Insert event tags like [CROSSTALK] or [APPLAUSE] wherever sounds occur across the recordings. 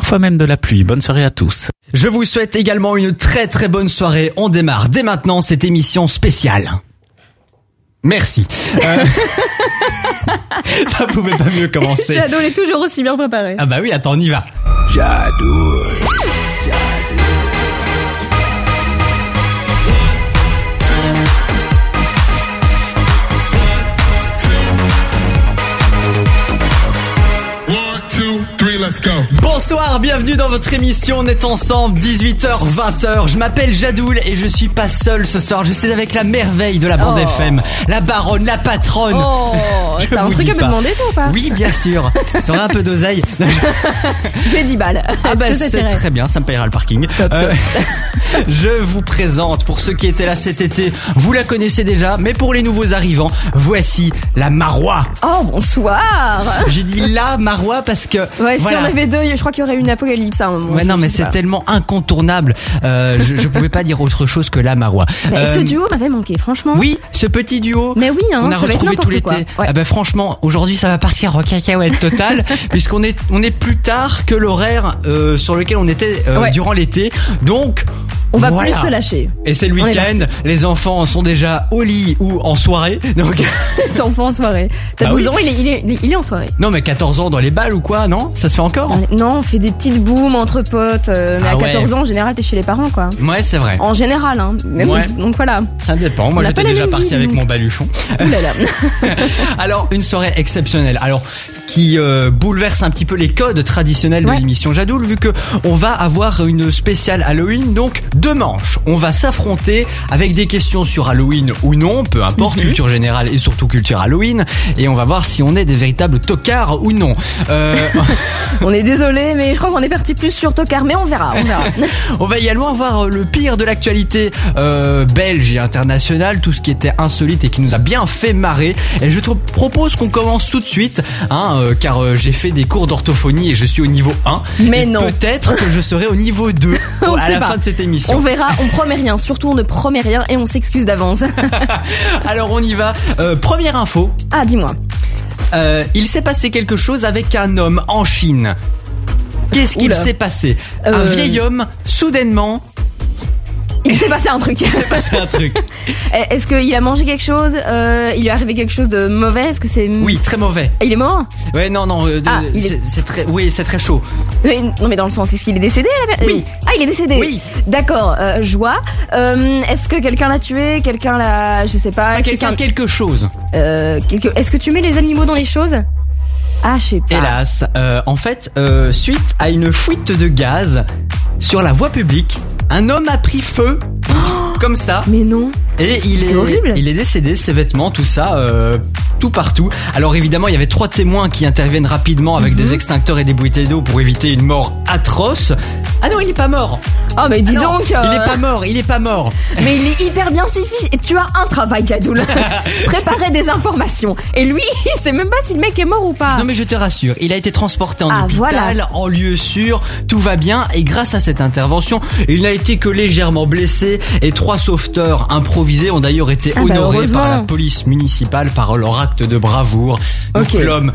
parfois même de la pluie. Bonne soirée à tous. Je vous souhaite également une très très bonne soirée. On démarre dès maintenant cette émission spéciale. Merci. Euh, [LAUGHS] Ça pouvait pas mieux commencer. [LAUGHS] J'adore, est toujours aussi bien préparé. Ah bah oui, attends, on y va. J'adore. Bonsoir, bienvenue dans votre émission. On est ensemble, 18h, 20h. Je m'appelle Jadoul et je suis pas seul ce soir. Je suis avec la merveille de la bande Oh. FM, la baronne, la patronne. Oh, [LAUGHS] Je t'as un vous truc à me demander toi ou pas Oui, bien sûr. [LAUGHS] T'auras un peu d'oseille. [LAUGHS] J'ai 10 balles. Ah bah c'est très bien, ça me payera le parking. Euh, je vous présente, pour ceux qui étaient là cet été, vous la connaissez déjà, mais pour les nouveaux arrivants, voici la Marois. Oh, bonsoir J'ai dit la Marois parce que... Ouais, voilà. on avait deux, je crois qu'il y aurait une apocalypse à un moment. Ouais, non, mais c'est tellement incontournable. Euh, je, je pouvais pas dire autre chose que la Marois. Mais Euh, ce duo m'avait manqué, franchement. Oui, ce petit duo. Mais oui, hein, on a ça retrouvé tout l'été. Ouais. Ah bah franchement, aujourd'hui ça va partir en cacahuète totale [LAUGHS] puisqu'on est on est plus tard que l'horaire euh, sur lequel on était euh, Ouais. durant l'été. Donc On va voilà. plus se lâcher. Et c'est le week-end, les enfants sont déjà au lit ou en soirée. Donc [LAUGHS] Les enfants en soirée. T'as Bah 12 oui. ans, il est, il, est, il est en soirée. non mais 14 ans dans les balles ou quoi, non? Ça se encore Non, on fait des petites booms entre potes. euh, mais Ah à ouais. 14 ans, en général, t'es chez les parents, quoi. Ouais, c'est vrai. En général, hein. Mais Ouais. oui, donc voilà. Ça dépend. Moi j'étais déjà parti avec donc. mon baluchon. Ouh là là. [LAUGHS] [LAUGHS] Alors une soirée exceptionnelle. Alors qui euh, bouleverse un petit peu les codes traditionnels de Ouais. l'émission Jadoul vu que on va avoir une spéciale Halloween donc deux manches. On va s'affronter avec des questions sur Halloween ou non, peu importe, Mhm. culture générale et surtout culture Halloween et on va voir si on est des véritables tocards ou non. Euh, [LAUGHS] on est désolé, mais je crois qu'on est parti plus sur Tocard, mais on verra, on verra. [LAUGHS] On va également avoir euh, le pire de l'actualité euh, belge et internationale, tout ce qui était insolite et qui nous a bien fait marrer. Et je te propose qu'on commence tout de suite, hein, euh, car euh, j'ai fait des cours d'orthophonie et je suis au niveau 1. Mais Et non. Peut-être que je serai au niveau 2 [LAUGHS] On à la pas. fin de cette émission. On verra, on promet rien. Surtout, on ne promet rien et on s'excuse d'avance. [LAUGHS] Alors on y va. Euh, première info, Ah, dis-moi. euh, il s'est passé quelque chose avec un homme en Chine. Qu'est-ce qu'il s'est passé? Un vieil homme, soudainement, Il s'est passé un truc. s'est passé un truc. [LAUGHS] Eh, Est-ce qu'il a mangé quelque chose euh, Il lui est arrivé quelque chose de mauvais Est-ce que c'est... Oui, très mauvais. Il est mort? Ouais, non, non, euh, Ah, il est- c'est très, oui, c'est très chaud. Mais- Non, mais dans le sens, est-ce qu'il est décédé la... Oui. Ah, il est décédé Oui. D'accord, euh, joie. Euh, est-ce que quelqu'un l'a tué? Quelqu'un l'a... Je sais pas. Que quelqu'un, quelque chose. euh, quelque- Est-ce que tu mets les animaux dans les choses? Ah, je sais pas. Hélas, euh, en fait, euh, suite à une fuite de gaz sur la voie publique, un homme a pris feu, comme ça, Mais non. Et il est, horrible. il est décédé, ses vêtements, tout ça, euh, tout partout. Alors évidemment, il y avait trois témoins qui interviennent rapidement avec Mhm. des extincteurs et des bouteilles d'eau pour éviter une mort atroce. Ah non, il est pas mort. Oh, mais dis Ah non, donc euh, il est pas mort, il est pas mort. [LAUGHS] Mais il est hyper bien ses fiches. Et tu as un travail, Jadoul. [LAUGHS] Préparer des informations. Et lui, [LAUGHS] il sait même pas si le mec est mort ou pas. Non mais je te rassure, il a été transporté en Ah, hôpital, voilà. en lieu sûr, tout va bien et grâce à cette intervention, il n'a été que légèrement blessé et trois sauveteurs improvisés ont d'ailleurs été Ah, bah, honorés par la police municipale par leur acte de bravoure. Donc l'homme,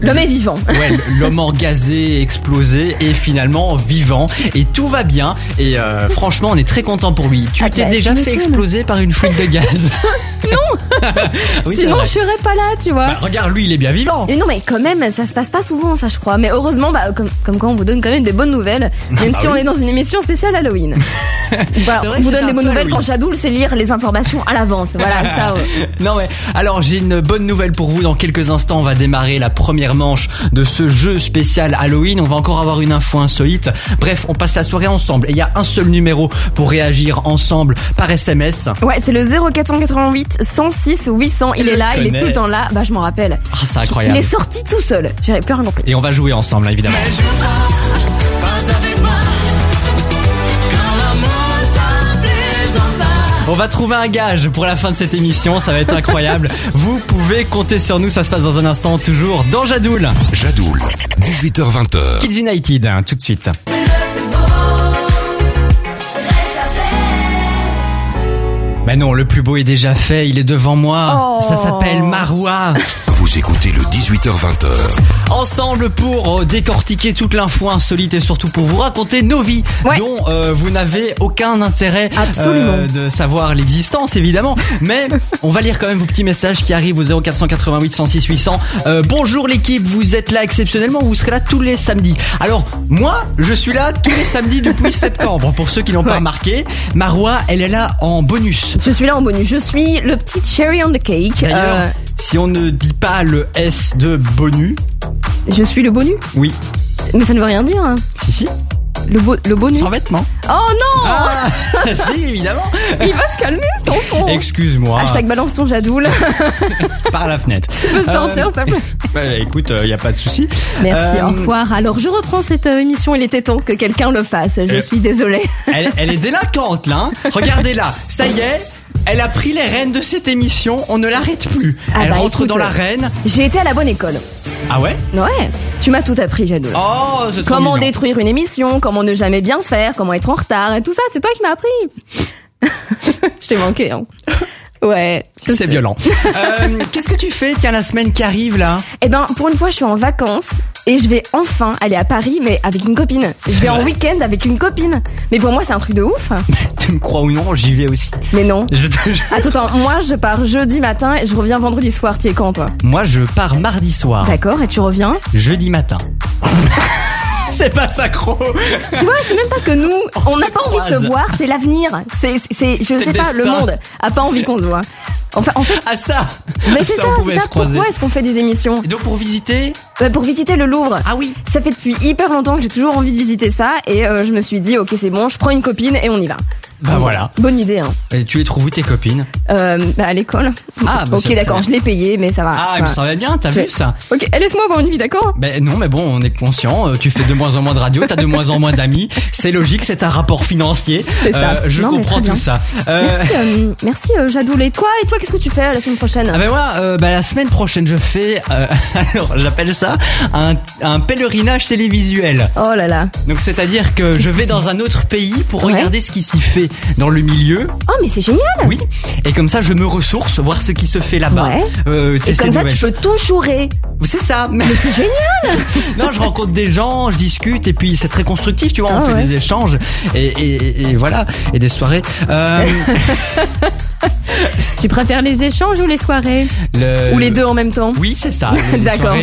L'homme est vivant. Ouais, [LAUGHS] l'homme engazé, explosé et finalement vivant et tout va bien et euh, franchement on est très content pour lui. Tu Ah, t'es bah, déjà fait exploser par une fuite de gaz [LAUGHS] Non. [LAUGHS] oui, [LAUGHS] c'est Sinon, je serais pas là, tu vois. Bah, regarde lui il est bien vivant. Et non, mais quand même, ça se passe pas souvent, ça, je crois. Mais heureusement, bah, comme, comme quoi, on vous donne quand même des bonnes nouvelles, même bah si on est dans une émission spéciale Halloween. Bah, [LAUGHS] C'est on vous c'est donne des bonnes nouvelles Halloween. quand Jadoul sait lire les informations à l'avance. Voilà, ça. ouais. Non mais alors j'ai une bonne nouvelle pour vous. Dans quelques instants, on va démarrer la première manche de ce jeu spécial Halloween. On va encore avoir une info insolite. Bref, on passe la soirée ensemble. Et il y a un seul numéro pour réagir ensemble par SMS. Ouais, c'est le 0488 106 800. Il Je est là, il est tout le temps là. Bah, je m'en rappelle. Ah, c'est Il incroyable. est sorti tout seul. J'avais plus rien compris. Et on va jouer ensemble, hein, évidemment. On va trouver un gage pour la fin de cette émission, ça va être incroyable. [LAUGHS] Vous pouvez compter sur nous, ça se passe dans un instant, toujours dans Jadoul. Jadoul, 18h20h. Kids United, hein, tout de suite. Mais non, le plus beau est déjà fait, il est devant moi. Oh. Ça s'appelle Marois. [LAUGHS] Vous écoutez le 18h20h Ensemble pour euh, décortiquer toute l'info insolite et surtout pour vous raconter nos vies Ouais. dont euh, vous n'avez aucun intérêt euh, Absolument. de savoir l'existence évidemment. Mais [LAUGHS] on va lire quand même vos petits messages qui arrivent au 0488 106 800. Euh, bonjour l'équipe, vous êtes là exceptionnellement, vous serez là tous les samedis. Alors moi, je suis là tous les samedis depuis [LAUGHS] septembre. Pour ceux qui l'ont pas Ouais. remarqué, Marois, elle est là en bonus. Je suis là en bonus. Je suis le petit cherry on the cake. D'ailleurs, Euh, si on ne dit pas le S de bonus, je suis le bonus. oui, Mais ça ne veut rien dire. hein. si si, Le, bo- le bonus. sans vêtements. Oh non Ah, [LAUGHS] si évidemment. Il va se calmer cet enfant. Excuse-moi. Hashtag balance ton jadoul. [LAUGHS] par la fenêtre. tu peux sortir, s'il te plaît. Bah, écoute, il y a pas de souci. Merci, Euh, au revoir. Alors, je reprends cette euh, émission. Il était temps que quelqu'un le fasse. Je Euh, suis désolée. Elle, elle est délinquante là. hein. Regardez-là, ça y est. Elle a pris les rênes de cette émission, on ne l'arrête plus. Ah elle bah, rentre écoute, dans la reine. J'ai été à la bonne école. Ah ouais? Ouais. Tu m'as tout appris, Jadoul. Oh, c'est comment mignon. détruire une émission, comment ne jamais bien faire, comment être en retard, et tout ça, c'est toi qui m'as appris. [LAUGHS] je t'ai manqué, hein. Ouais. C'est violent. [LAUGHS] Euh, Qu'est-ce que tu fais, tiens, la semaine qui arrive là Eh ben, pour une fois, je suis en vacances et je vais enfin aller à Paris, mais avec une copine. Je vais en week-end avec une copine. Mais pour moi, c'est un truc de ouf. [LAUGHS] Tu me crois ou non, j'y vais aussi. Mais non. Je te- Attends, attends, moi, je pars jeudi matin et je reviens vendredi soir. Tu es quand, toi? Moi, je pars mardi soir, D'accord, et tu reviens? Jeudi matin. [LAUGHS] c'est pas sacro. Tu vois, c'est même pas que nous, on n'a pas envie de se voir, c'est l'avenir. C'est, c'est, je sais pas, le monde a pas envie qu'on se voit. Enfin, en fait, Ah ça mais c'est ça, c'est ça. Pourquoi est-ce qu'on fait des émissions Et donc pour visiter Bah, Pour visiter le Louvre. Ah oui. Ça fait depuis hyper longtemps que j'ai toujours envie de visiter ça et euh, je me suis dit ok c'est bon, je prends une copine et on y va. Bah voilà. Bonne idée hein. Et tu les trouves où tes copines Euh, bah, à l'école. Ah, bah, [LAUGHS] ok d'accord, je l'ai payé mais ça va. Ah, ça il me va. semblait bien, t'as vu ça Ok, eh, laisse-moi avoir une vie d'accord Ben non, mais bon, on est conscient. euh, Tu fais de moins en moins de radio, t'as de moins en moins d'amis. C'est logique, c'est un rapport financier. C'est ça. Euh, je Non, comprends tout ça. Merci, merci Jadoul. Et toi, et toi qu'est-ce que tu fais euh, la semaine prochaine Ah ben moi, euh, bah, la semaine prochaine, je fais, euh, [LAUGHS] alors j'appelle ça un, un pèlerinage télévisuel. Oh là là. Donc c'est-à-dire que je vais dans un autre pays pour Ouais. regarder ce qui s'y fait dans le milieu. Oh mais c'est génial. Oui. Et comme ça, je me ressource, voir ce qui se fait là-bas. Ouais. euh, Et comme ça tu peux tout chourer. C'est ça. Mais c'est [LAUGHS] génial. Non, je rencontre des gens, je discute et puis c'est très constructif, tu vois. on Ah fait des échanges et, et, et voilà et des soirées. Euh, [LAUGHS] [LAUGHS] Tu préfères les échanges ou les soirées le- Ou les deux en même temps Oui, c'est ça. [LAUGHS] D'accord.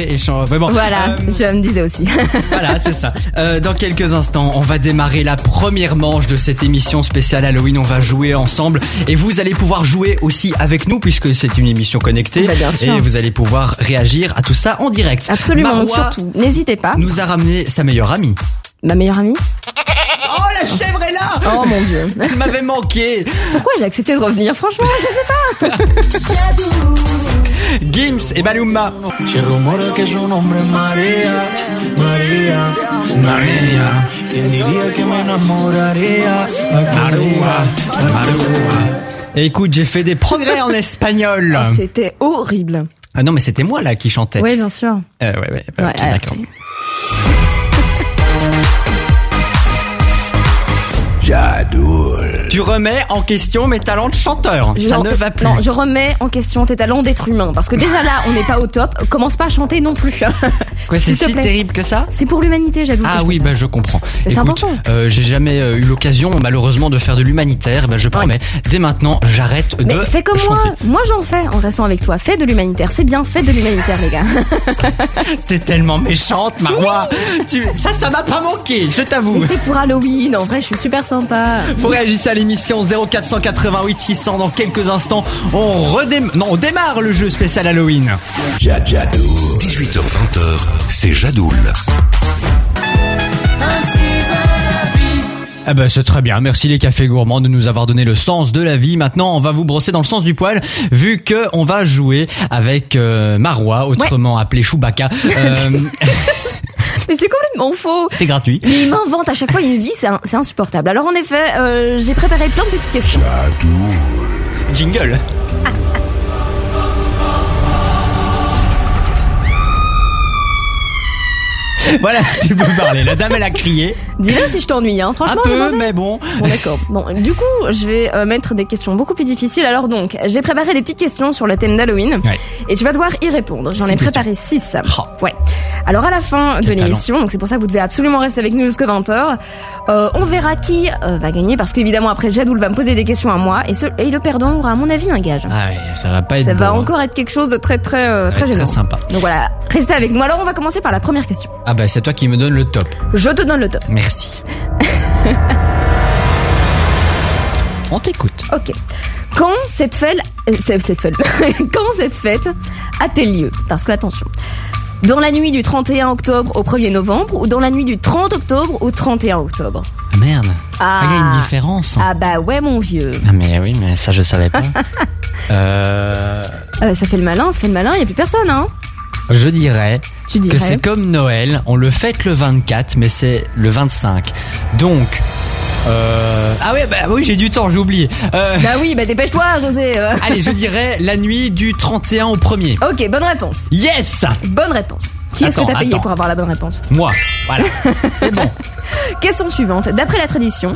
bon, Voilà, euh, je me disais aussi. [LAUGHS] voilà, c'est ça. Euh, dans quelques instants, on va démarrer la première manche de cette émission spéciale Halloween. On va jouer ensemble et vous allez pouvoir jouer aussi avec nous puisque c'est une émission connectée Bah, bien sûr. et vous allez pouvoir réagir à tout ça en direct. Absolument, Marois surtout, n'hésitez pas. nous a ramené sa meilleure amie. Ma meilleure amie? La chèvre est là Oh mon dieu. [LAUGHS] Elle m'avait manqué Pourquoi j'ai accepté de revenir Franchement, je sais pas. [LAUGHS] Gims et Maluma. Se rumora que su nombre es María, María, María. ¿Quién diría que me enamoraría? María, María. Et écoute, j'ai fait des progrès en espagnol. Oh, C'était horrible. ah non, mais c'était moi là qui chantais. Oui, bien sûr. Euh, ouais, ouais, bah, Ouais, ok, ouais. d'accord. Jadoul. Tu remets en question mes talents de chanteur. Ça ne va plus. Non, je remets en question tes talents d'être humain. Parce que déjà là, on n'est pas au top. Commence pas à chanter non plus. Quoi, [LAUGHS] c'est si plaît. terrible que ça C'est pour l'humanité, j'avoue. que Ah oui, bah je comprends. C'est important. euh, j'ai jamais euh, eu l'occasion, malheureusement, de faire de l'humanitaire. Bah, je promets, dès maintenant, j'arrête de Mais fais comme chanter. moi. Moi, j'en fais en restant avec toi. Fais de l'humanitaire. C'est bien, fais de l'humanitaire, les gars. [LAUGHS] T'es tellement méchante, Marois. tu... Ça, ça m'a pas manqué, je t'avoue. C'est pour Halloween. En vrai, je suis super sympa. Vous réagissez à l'émission 0488 600 dans quelques instants. On redémarre, non, on démarre le jeu spécial Halloween. Ja- Jadoul. 18h20h, c'est Jadoul. Ah bah c'est très bien, merci les cafés gourmands de nous avoir donné le sens de la vie. Maintenant, on va vous brosser dans le sens du poil, vu que on va jouer avec euh, Marois, autrement appelé Chewbacca. Euh, [LAUGHS] [LAUGHS] Mais c'est complètement faux. c'est gratuit. Mais il m'invente à chaque fois une vie, c'est insupportable. Alors en effet, euh, j'ai préparé plein de petites questions. Jingle. [LAUGHS] [LAUGHS] Voilà, tu peux parler. La dame, elle a crié. Dis-le si je t'ennuie, hein. Un Franchement, m'en peu, mais bon. Bon d'accord. Bon, du coup, je vais euh, mettre des questions beaucoup plus difficiles. Alors donc, j'ai préparé des petites questions sur le thème d'Halloween Ouais. et tu vas devoir y répondre. J'en ai Six préparé 6. Oh. Ouais. Alors à la fin de l'émission, donc c'est pour ça que vous devez absolument rester avec nous jusqu'à 20h. Euh, on verra qui euh, va gagner parce qu'évidemment après Jadoul va me poser des questions à moi et, ce, et le perdant aura à mon avis un gage. Ah ouais, ça va pas être Ça va hein. encore être quelque chose de très très euh, très très sympa. Donc voilà, restez avec nous. Alors on va commencer par la première question. Ah bah c'est toi qui me donne le top. Je te donne le top. Merci. [LAUGHS] On t'écoute. Ok. Quand cette fête, euh, cette fête, [LAUGHS] quand cette fête a-t-elle lieu? Parce que attention, dans la nuit du 31 octobre au 1er novembre ou dans la nuit du 30 octobre au 31 octobre? Ah, merde. Ah. il y a une différence. Ah bah ouais mon vieux. Ah mais oui, mais ça je savais pas. [LAUGHS] euh, Ah bah, ça fait le malin, ça fait le malin, y a plus personne hein. Je dirais Tu que c'est comme Noël, on le fête le 24, mais c'est le 25. Donc, euh... ah ouais, bah oui, j'ai du temps, j'ai oublié. Euh, Bah oui, bah dépêche-toi José. [LAUGHS] allez, je dirais la nuit du 31 au 1er. Ok, bonne réponse. Yes Bonne réponse. Qui est-ce que t'as payé attends. pour avoir la bonne réponse? Moi, voilà. [LAUGHS] Bon. Question suivante. D'après la tradition,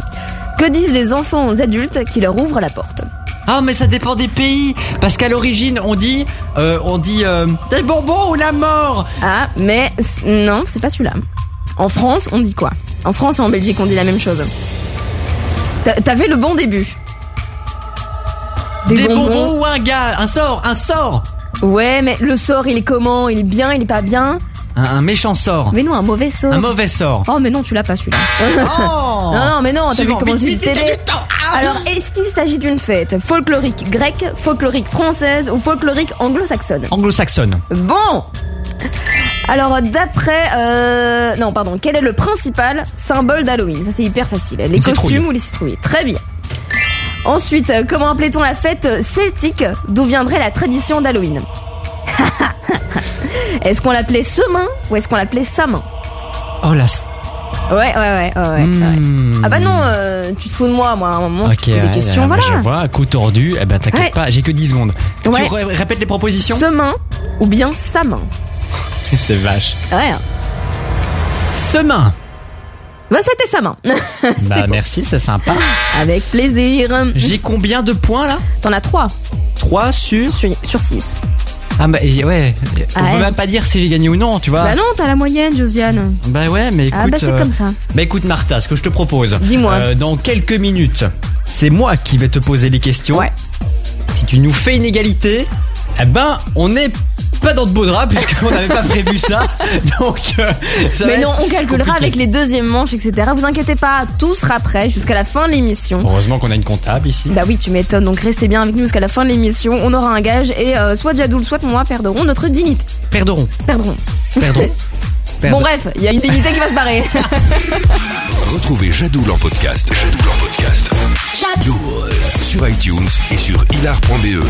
que disent les enfants aux adultes qui leur ouvrent la porte? Ah mais ça dépend des pays parce qu'à l'origine on dit euh, on dit euh, des bonbons ou la mort. Ah, mais non, c'est pas celui-là. En France, on dit quoi? En France et en Belgique, on dit la même chose. T'a- T'avais le bon début. Des, bonbons. ou un gars, un sort, un sort. Ouais, mais le sort, il est comment? Il est bien, il est pas bien? Un, un méchant sort. Mais non, un mauvais sort. Un mauvais sort. Oh, mais non, tu l'as pas celui-là. Oh [LAUGHS] non, non, mais non, t'as vu comment vite, je dis vite, vite, t'aider vite, temps. Ah. Alors, est-ce qu'il s'agit d'une fête folklorique grecque, folklorique française ou folklorique anglo-saxonne? Anglo-saxonne. Bon! Alors d'après euh, non pardon quel est le principal symbole d'Halloween? Ça c'est hyper facile. Les Une costumes citrouille. ou les citrouilles. Très bien. Ensuite euh, comment appelait-on la fête celtique? D'où viendrait la tradition d'Halloween? [LAUGHS] Est-ce qu'on l'appelait semain ou est-ce qu'on l'appelait Samin? Oh là. Ouais ouais ouais ouais, ouais, Hmm. ouais. ah bah non euh, tu te fous de moi moi à un moment Ok, je te des questions bah, voilà Je vois, coup tordu. Eh ben t'inquiète pas, j'ai que 10 secondes. Tu ré- répètes les propositions? Semain ou bien Samin? [LAUGHS] C'est vache. ouais Semain. bah c'était Samin [LAUGHS] Bah faux. merci, c'est sympa. [LAUGHS] avec plaisir J'ai combien de points là? T'en as 3 3 sur. sur, sur 6 Ah bah et- ouais. On Ah peut ouais. même pas dire si j'ai gagné ou non, tu vois. Bah non, t'as la moyenne, Josiane. Bah ouais, mais écoute. Ah bah c'est euh, comme ça. Bah écoute Martha, ce que je te propose. Dis-moi. euh, dans quelques minutes, c'est moi qui vais te poser les questions. Ouais. Si tu nous fais une égalité, eh ben on n'est pas dans de beaux draps puisqu'on n'avait pas prévu ça. Donc. euh, ça Mais non, on calculera compliqué. avec les deuxièmes manches, etc. Vous inquiétez pas, tout sera prêt jusqu'à la fin de l'émission. Heureusement qu'on a une comptable ici. Bah oui, tu m'étonnes, donc restez bien avec nous jusqu'à la fin de l'émission. On aura un gage et euh, soit Jadoul, soit moi perdront notre dignité. Perdrons, Perdront. [LAUGHS] Perdre. Bon bref, il y a une dignité qui va se barrer. [LAUGHS] Retrouvez Jadoul en podcast. Jadoul en podcast. Jadoul sur iTunes et sur hilar.be.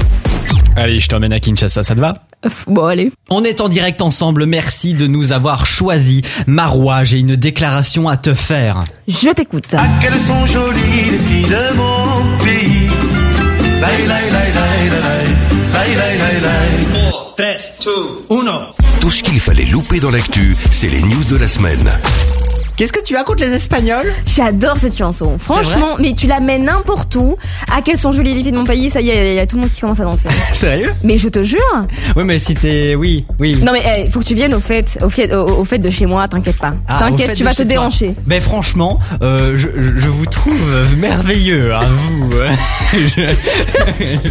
Allez, je t'emmène à Kinshasa, ça te va? Bon, allez. On est en direct ensemble, merci de nous avoir choisis. Marois, j'ai une déclaration à te faire. Je t'écoute. Ah, quelles sont jolies les filles de mon pays. Laï, laï, laï, 3, 2, 1 Louper dans l'actu, c'est les news de la semaine. Qu'est-ce que tu as contre les Espagnols? J'adore cette chanson. Franchement, mais tu la mets n'importe où. À quelles sont jolies les filles de mon pays, ça y est, il y a tout le monde qui commence à danser. [LAUGHS] Sérieux? Mais je te jure. Oui, mais si t'es... Oui, oui. Non mais il faut que tu viennes au fait, au fait, au, au fait de chez moi, t'inquiète pas. Ah, t'inquiète, tu vas te déhancher. Ben franchement, euh, je, je vous trouve merveilleux, hein, vous. [LAUGHS]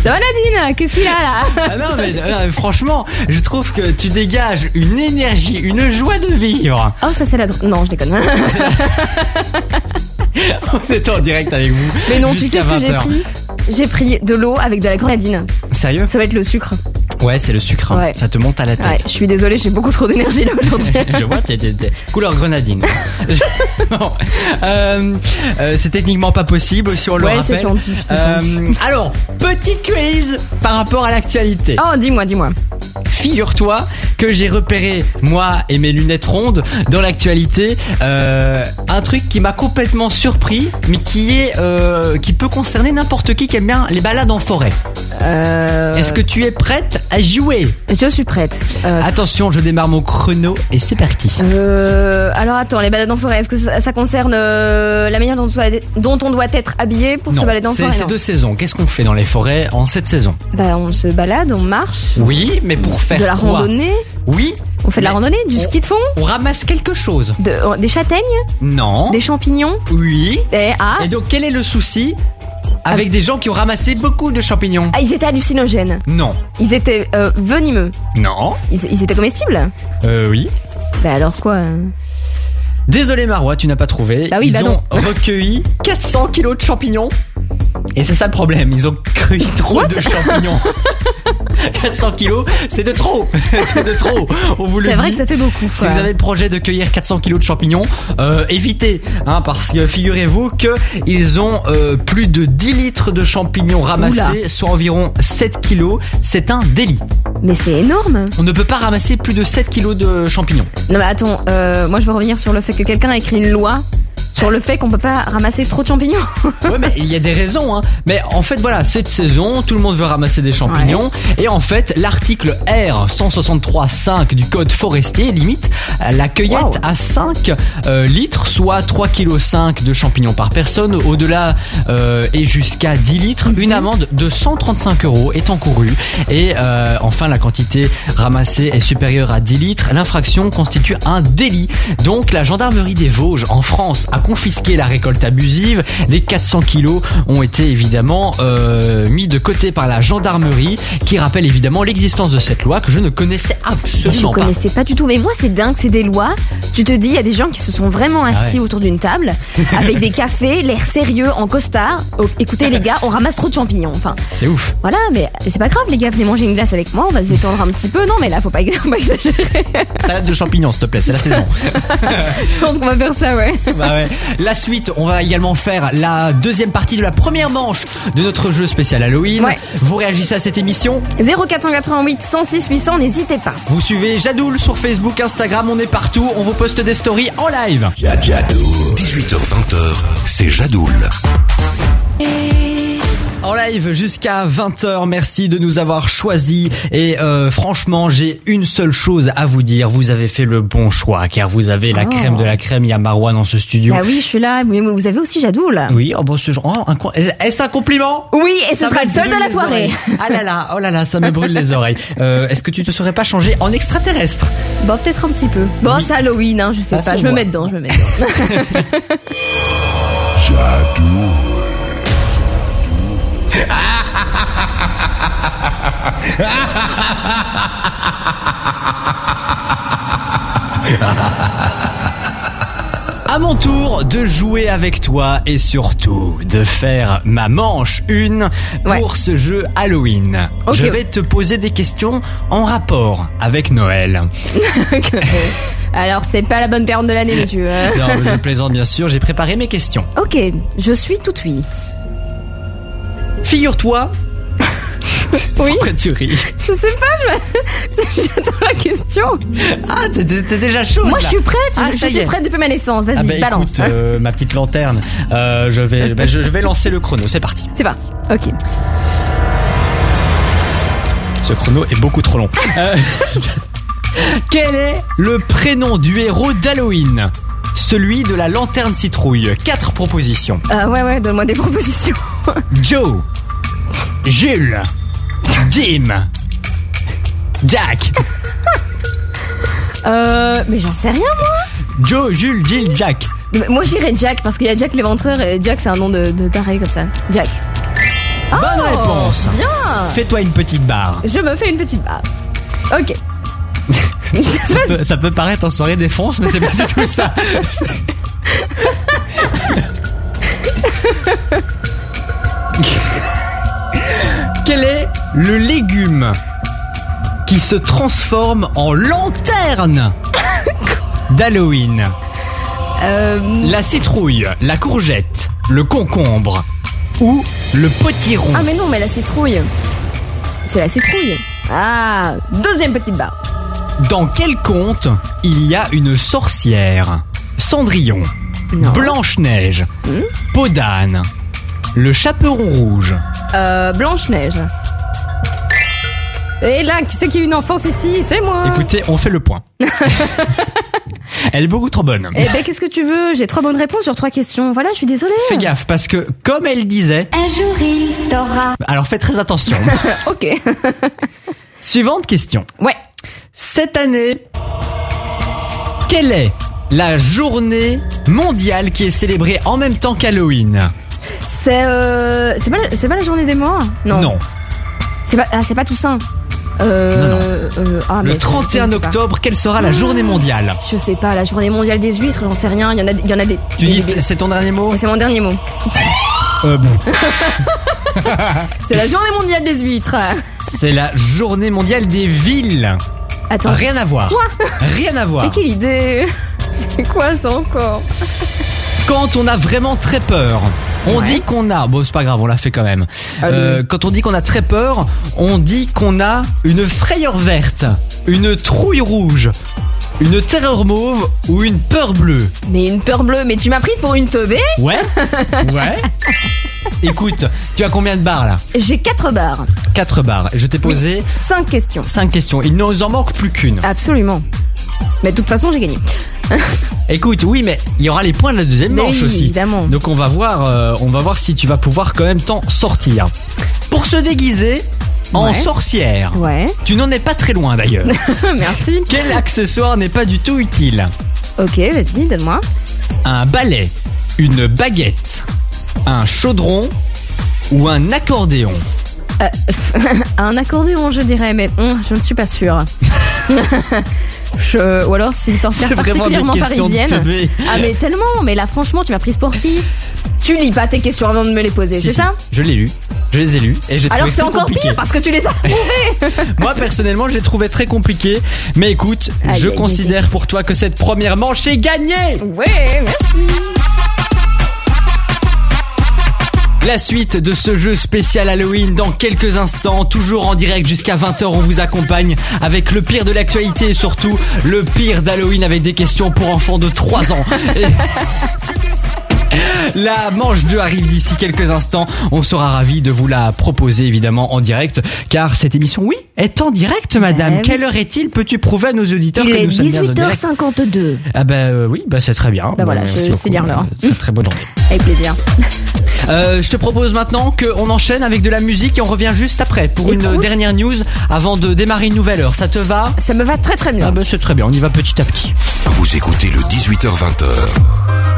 Ça va Nadine? Qu'est-ce qu'il y a là? Ah non, mais euh, franchement, je trouve que tu dégages une énergie, une joie de vivre. Oh ça c'est la... Non je déconne. [LAUGHS] 哈哈哈哈哈哈 [LAUGHS] On est en direct avec vous. mais non, tu sais ce que j'ai 20h. pris? J'ai pris de l'eau avec de la grenadine. Sérieux? Ça va être le sucre. Ouais, c'est le sucre. hein. Ouais. Ça te monte à la Ouais, tête. je suis désolée, j'ai beaucoup trop d'énergie là aujourd'hui. [LAUGHS] je vois, t'es, t'es- t'es- couleur grenadine. [LAUGHS] Je- bon. Euh, euh, c'est techniquement pas possible, si on le Ouais, rappelle. c'est tendu, c'est Euh, alors, petit quiz par rapport à l'actualité. Oh dis-moi, dis-moi. Figure-toi que j'ai repéré, moi et mes lunettes rondes, dans l'actualité, euh, un truc qui m'a complètement surpris, mais qui est, euh, qui peut concerner n'importe qui qui aime bien les balades en forêt. Euh, Est-ce que tu es prête à jouer? Je suis prête. Euh, Attention, je démarre mon chrono et c'est parti. alors attends, les balades en forêt, est-ce que ça, ça concerne la manière dont, on doit- dont on doit être habillé pour se balader en forêt c'est deux saisons. Qu'est-ce qu'on fait dans les forêts en cette saison? Bah on se balade, on marche, Oui, mais pour faire de la quoi? randonnée, Oui. On fait de la randonnée, du ski de fond, On ramasse quelque chose. de, euh, des châtaignes, Non. des champignons, Oui. et ah, Et donc quel est le souci avec des gens qui ont ramassé beaucoup de champignons ah, ils étaient hallucinogènes, Non. ils étaient euh, venimeux, Non. ils, ils étaient comestibles. Euh oui. Bah alors quoi euh Désolé Marois, tu n'as pas trouvé. Bah oui, ils bah ont [LAUGHS] recueilli 400 kilos de champignons. Et c'est ça le problème, ils ont cueilli trop de champignons. [LAUGHS] 400 kilos, c'est de trop. [LAUGHS] c'est de trop. On vous le C'est vrai dit. que ça fait beaucoup. Si vous avez le projet de cueillir 400 kilos de champignons, euh, évitez, hein, parce que figurez-vous que ils ont euh, plus de 10 litres de champignons ramassés, soit environ 7 kilos. C'est un délit. Mais c'est énorme. On ne peut pas ramasser plus de 7 kilos de champignons. Non mais attends, euh, moi je veux revenir sur le fait que quelqu'un a écrit une loi sur le fait qu'on peut pas ramasser trop de champignons. [LAUGHS] Ouais, mais il y a des raisons, hein. Mais en fait, voilà, cette saison, tout le monde veut ramasser des champignons. Et en fait, l'article R 163.5 du code forestier limite la cueillette Wow. à 5 euh, litres, soit 3,5 kg de champignons par personne. Au-delà euh, et jusqu'à 10 litres, une amende de 135 euros est encourue. Et euh, enfin, la quantité ramassée est supérieure à 10 litres. L'infraction constitue un délit. Donc, la gendarmerie des Vosges en France a confisqué la récolte abusive. Les 400 kilos ont été évidemment euh, mis de côté par la gendarmerie, qui rappelle évidemment l'existence de cette loi que je ne connaissais Je absolument pas. connaissais pas du tout. Mais moi c'est dingue, c'est des lois. Tu te dis, il y a des gens qui se sont vraiment assis Ah ouais. autour d'une table avec des cafés, l'air sérieux, en costard. Oh, écoutez les gars, on ramasse trop de champignons. Enfin C'est ouf. voilà, mais c'est pas grave les gars, venez manger une glace avec moi, on va se détendre un petit peu. Non mais là faut pas, [LAUGHS] faut pas exagérer. Salade de champignons, s'il te plaît, c'est la saison. [LAUGHS] Je pense qu'on va faire ça, ouais. Bah ouais. La suite, on va également faire la deuxième partie de la première manche de notre jeu spécial Halloween. Ouais. Vous réagissez à cette émission 0488 106 800, n'hésitez pas. Vous suivez Jadoul sur Facebook, Instagram, on est partout, on vous poste des stories en live. 18h20h, c'est Jadoul. En live jusqu'à 20h, merci de nous avoir choisis et euh, franchement j'ai une seule chose à vous dire, vous avez fait le bon choix car vous avez la Oh. crème de la crème, il y a Marois dans ce studio. Bah oui, je suis là, mais vous avez aussi Jadoul. Oui, oh bon, ce genre, oh, est-ce un compliment? Oui, et ce Ça sera le seul de la soirée. Ah là là, oh là là, ça me brûle les oreilles. [LAUGHS] Euh, Est-ce que tu te serais pas changé en extraterrestre? Bon, peut-être un petit peu. Bon, Oui. c'est Halloween, hein, je sais Ça pas. Je me mets dedans, je me mets dedans. [LAUGHS] [LAUGHS] À mon tour de jouer avec toi et surtout de faire ma manche une pour ce jeu Halloween. Je vais te poser des questions en rapport avec Noël. [LAUGHS] Alors, c'est pas la bonne période de l'année, monsieur. Non, je [LAUGHS] plaisante bien sûr, j'ai préparé mes questions. Ok, je suis tout oui. Figure-toi. [LAUGHS] Oui. Pourquoi tu ris Je sais pas, je... [LAUGHS] j'attends la question. Ah, t'es- déjà chaud Moi, je suis prête, Ah, je, suis prête depuis ma naissance. Vas-y, Ah bah balance. écoute, euh, ma petite lanterne, euh, je vais, bah, je, je vais lancer le chrono. C'est parti. C'est parti. Ok. Ce chrono est beaucoup trop long. [LAUGHS] Euh, Quel est le prénom du héros d'Halloween? Celui de la lanterne citrouille. Quatre propositions. Euh, ouais, ouais, donne-moi des propositions. Joe, Jules, Jim, Jack. Euh, mais j'en sais rien, moi. Joe, Jules, Jill, Jack. Moi, j'irais Jack parce qu'il y a Jack l'éventreur et Jack, c'est un nom de, de taré comme ça. Jack. Bonne Oh, réponse. Bien. Fais-toi une petite barre. Je me fais une petite barre. Ok. [LAUGHS] Ça peut, ça peut paraître en soirée défonce, mais c'est pas du tout ça. [LAUGHS] [LAUGHS] Quel est le légume qui se transforme en lanterne [LAUGHS] d'Halloween? Euh, La citrouille, la courgette, le concombre ou le potiron? Ah mais non, mais la citrouille. C'est la citrouille. Ah, deuxième petite barre. Dans quel conte il y a une sorcière? Cendrillon, Non. Blanche-Neige, Hmm? Peau d'âne, le chaperon rouge. Euh, Blanche-Neige. Et là, qui c'est qui a une enfance ici? C'est moi. Écoutez, on fait le point. [LAUGHS] Elle est beaucoup trop bonne. Eh ben, qu'est-ce que tu veux? J'ai trois bonnes réponses sur trois questions. Voilà, je suis désolée. Fais gaffe parce que comme elle disait, Un jour il t'aura. alors fais très attention. [LAUGHS] ok. [LAUGHS] Suivante question. ouais. Cette année, quelle est la journée mondiale qui est célébrée en même temps qu'Halloween? C'est euh, c'est pas, la- c'est pas la journée des morts Non. Non. C'est pas, ah, c'est pas Toussaint. Euh, euh, ah, Le c'est- 31 c'est- c'est pas- octobre, quelle sera la journée mondiale Je sais pas, la journée mondiale des huîtres, j'en sais rien. Il y en a, il y en a des. Tu dis des- c'est ton dernier mot C'est mon dernier mot. Euh, bon. [LAUGHS] [LAUGHS] C'est la journée mondiale des huîtres. C'est la journée mondiale des villes. Attends. Rien à voir. Rien à voir. Mais quelle idée [LAUGHS] C'est quoi ça encore Quand on a vraiment très peur, on Ouais. dit qu'on a. Bon, c'est pas grave, on l'a fait quand même. Euh, quand on dit qu'on a très peur, on dit qu'on a une frayeur verte, une trouille rouge, une terreur mauve ou une peur bleue. Mais une peur bleue, mais tu m'as prise pour une teubée Ouais Ouais [LAUGHS] Écoute, tu as combien de barres là? J'ai 4 barres, 4 barres. Je t'ai posé 5 questions. 5 questions. Il ne nous en manque plus qu'une. Absolument. Mais de toute façon, j'ai gagné. [LAUGHS] Écoute, oui, mais il y aura les points de la deuxième Mais manche oui, aussi. évidemment. Donc on va voir, euh, on va voir si tu vas pouvoir quand même t'en sortir. Pour se déguiser en Ouais. sorcière. Ouais, Tu n'en es pas très loin d'ailleurs. [LAUGHS] merci. Quel accessoire n'est pas du tout utile? Ok, vas-y, donne-moi. Un balai, une baguette, un chaudron ou un accordéon? Euh, [LAUGHS] un accordéon, je dirais, mais hum, je ne suis pas sûre. Je- ou alors c'est une sorcière particulièrement parisienne. Ah mais tellement, mais là franchement tu m'as prise pour qui? Tu lis pas tes questions avant de me les poser, Si, c'est si, ça? Je l'ai lu. Je les ai lus et j'ai trouvé Alors c'est encore compliqué. pire parce que tu les as trouvés [LAUGHS] Moi personnellement, je l'ai trouvé très compliqué. Mais écoute, je considère pour toi que cette première manche est gagnée. Ouais, merci La suite de ce jeu spécial Halloween dans quelques instants, toujours en direct jusqu'à 20h, on vous accompagne avec le pire de l'actualité et surtout le pire d'Halloween avec des questions pour enfants de 3 ans. [LAUGHS] Et- La manche 2 arrive d'ici quelques instants. On sera ravis de vous la proposer évidemment en direct car cette émission, oui, est en direct madame. Eh oui. Quelle heure est-il Peux-tu prouver à nos auditeurs Il que est nous sommes bien en direct? 18h52 Ah bah euh, oui, bah c'est très bien. Bah voilà, merci je sais lire l'heure. C'est une très bonne journée. Avec plaisir [LAUGHS] Euh, je te propose maintenant qu'on enchaîne avec de la musique et on revient juste après pour une dernière news avant de démarrer une nouvelle heure. Ça te va Ça me va très très bien Ah bah c'est très bien, on y va petit à petit. Vous écoutez le 18h20h.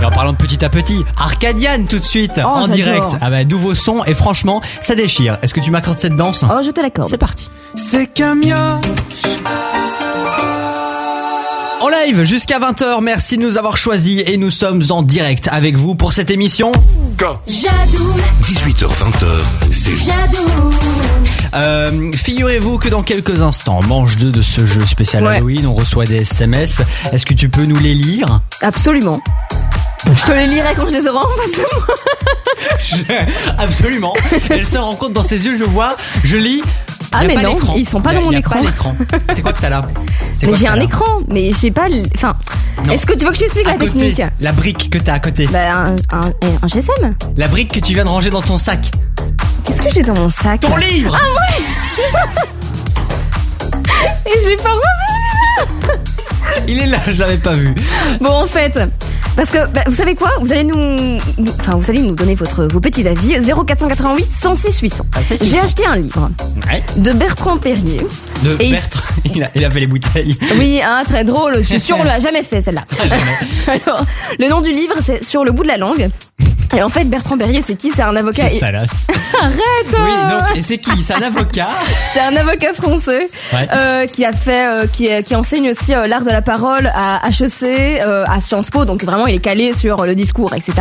Et en parlant de petit à petit, Arcadiane tout de suite Oh, en direct. Ah bah nouveau son et franchement ça déchire. Est-ce que tu m'accordes cette danse? Oh je te l'accorde C'est parti. Sé cambió. En live jusqu'à 20h, merci de nous avoir choisis et nous sommes en direct avec vous pour cette émission. Jadou, 18h20h, c'est jadou. Euh, Figurez-vous que dans quelques instants, manche 2 de ce jeu spécial Ouais. Halloween, on reçoit des SMS. Est-ce que tu peux nous les lire? Absolument Je te les lirai quand je les aurai en face de moi [LAUGHS] Absolument. Elle se rend compte dans ses yeux, je vois, je lis. Ah, y a mais pas non, ils sont pas Y a- dans mon y a écran. pas. C'est quoi que t'as là C'est Mais j'ai t'as un là écran, mais j'ai pas... le- Enfin, Non. est-ce que tu veux que je t'explique À la côté, technique la brique que t'as à côté. Bah un, un, un GSM La brique que tu viens de ranger dans ton sac. Qu'est-ce que j'ai dans mon sac Ton livre Ah, [LAUGHS] Et j'ai pas rangé Il est là, je l'avais pas vu. Bon en fait, parce que bah, vous savez quoi? Vous allez nous, enfin vous allez nous donner votre vos petits avis 0488 106 800. Ah, ça, c'est J'ai acheté un livre Ouais. de Bertrand Perrier. De Et Bertrand. [LAUGHS] Il a, il a fait les bouteilles. Oui, hein, très drôle. Je suis sûre on l'a [LAUGHS] jamais fait celle-là. [LAUGHS] Alors, le nom du livre c'est sur le bout de la langue. Et en fait, Bertrand Perrier, c'est qui? C'est un avocat. C'est et- ça là. [LAUGHS] Arrête Oui, donc, et c'est qui? C'est un avocat? [LAUGHS] C'est un avocat français Ouais. euh, qui a fait, euh, qui, qui enseigne aussi euh, l'art de la parole à HEC, euh, à Sciences Po. Donc vraiment, il est calé sur le discours, etc.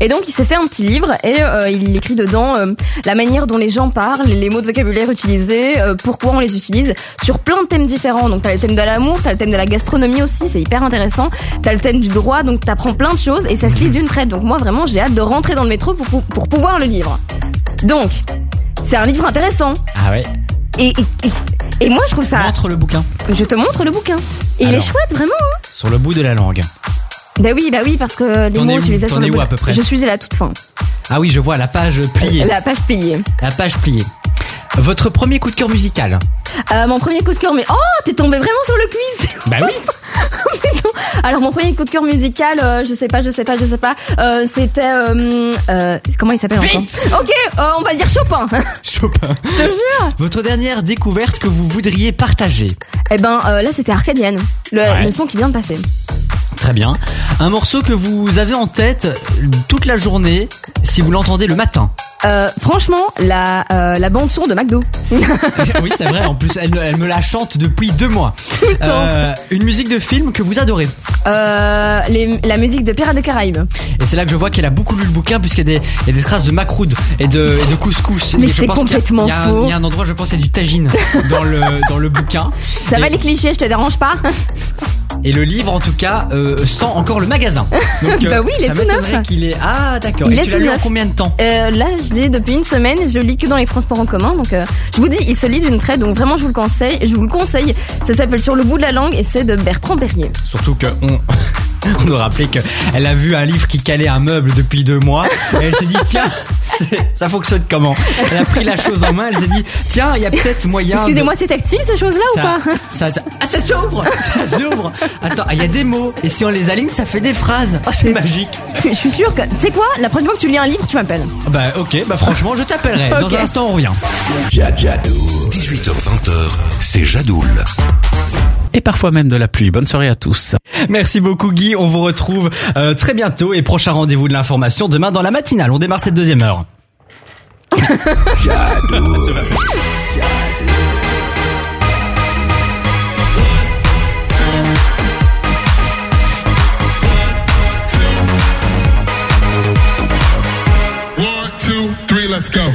Et donc, il s'est fait un petit livre et euh, il écrit dedans euh, la manière dont les gens parlent, les mots de vocabulaire utilisés, euh, pourquoi on les utilise, sur plein de thèmes différents. Donc, t'as le thème de l'amour, t'as le thème de la gastronomie aussi, c'est hyper intéressant. T'as le thème du droit, donc t'apprends plein de choses et ça se lit d'une traite. Donc moi, vraiment, j'ai hâte de rentrer dans le métro pour, pour, pouvoir le lire. Donc, c'est un livre intéressant. Ah ouais. Et, et- et Et moi, je trouve ça. Montre le bouquin Je te montre le bouquin. Et il est chouette, vraiment. hein. sur le bout de la langue. Bah oui, bah oui, parce que les mots, tu les as sur le es où, bout. à peu près Je suis à la toute fin. Ah oui, je vois la page pliée. La page pliée. La page pliée. Votre premier coup de cœur musical Euh, mon premier coup de cœur, mais oh, t'es tombé vraiment sur le quiz. Bah oui. [LAUGHS] [LAUGHS] Alors mon premier coup de cœur musical, euh, je sais pas, je sais pas, je sais pas. Euh, C'était euh, comment il s'appelle encore Ok, on va dire Chopin. [LAUGHS] Chopin. je te jure. Votre dernière découverte que vous voudriez partager Eh ben là c'était Arcadienne, le, Ouais. le son qui vient de passer. Très bien. Un morceau que vous avez en tête toute la journée si vous l'entendez le matin. Euh, franchement, la euh, la bande son de McDo. [LAUGHS] oui, c'est vrai. En plus, elle, elle me la chante depuis deux mois. Euh, une musique de film que vous adorez. Les- la musique de Pirates des Caraïbes. Et c'est là que je vois qu'elle a beaucoup lu le bouquin puisqu'il y a des, il y a des traces de macroud et de, et de couscous. Mais c'est complètement il y a un- faux. Il y a un endroit, je pense, il y a du tagine dans le, dans le bouquin. Ça Et- va les clichés, je te dérange pas Et le livre, en tout cas, euh, sent encore le magasin. [LAUGHS] Donc, Bah oui, il est ça tout neuf. qu'il est. Ah, d'accord. Et est tu l'as tout lu en neuf. combien de temps Euh, là, je depuis une semaine. Je lis que dans les transports en commun. Donc, euh, je vous dis, il se lit d'une traite. Donc, vraiment, je vous le conseille. Je vous le conseille. Ça s'appelle Sur le bout de la langue et c'est de Bertrand Berrier. Surtout que [LAUGHS] [LAUGHS] on. Doit rappeler qu'elle a vu un livre qui calait un meuble depuis deux mois. Et elle s'est dit [LAUGHS] tiens ça fonctionne comment? Elle a pris la chose en main elle s'est dit tiens il y a peut-être moyen de- Excusez-moi, c'est tactile ces choses-là ou pas? ça, ça- ah ça s'ouvre! Ça s'ouvre! Attends il y a des mots et si on les aligne ça fait des phrases. Oh, c'est magique. Je suis sûre que. Tu sais quoi? La prochaine fois que tu lis un livre, tu m'appelles. bah ok bah franchement je t'appellerai. Dans un instant on revient. 18h20h, c'est Jadoul. Et parfois même de la pluie. Bonne soirée à tous. Merci beaucoup Guy, on vous retrouve euh, très bientôt et prochain rendez-vous de l'information demain dans la matinale. On démarre cette deuxième heure. [LAUGHS]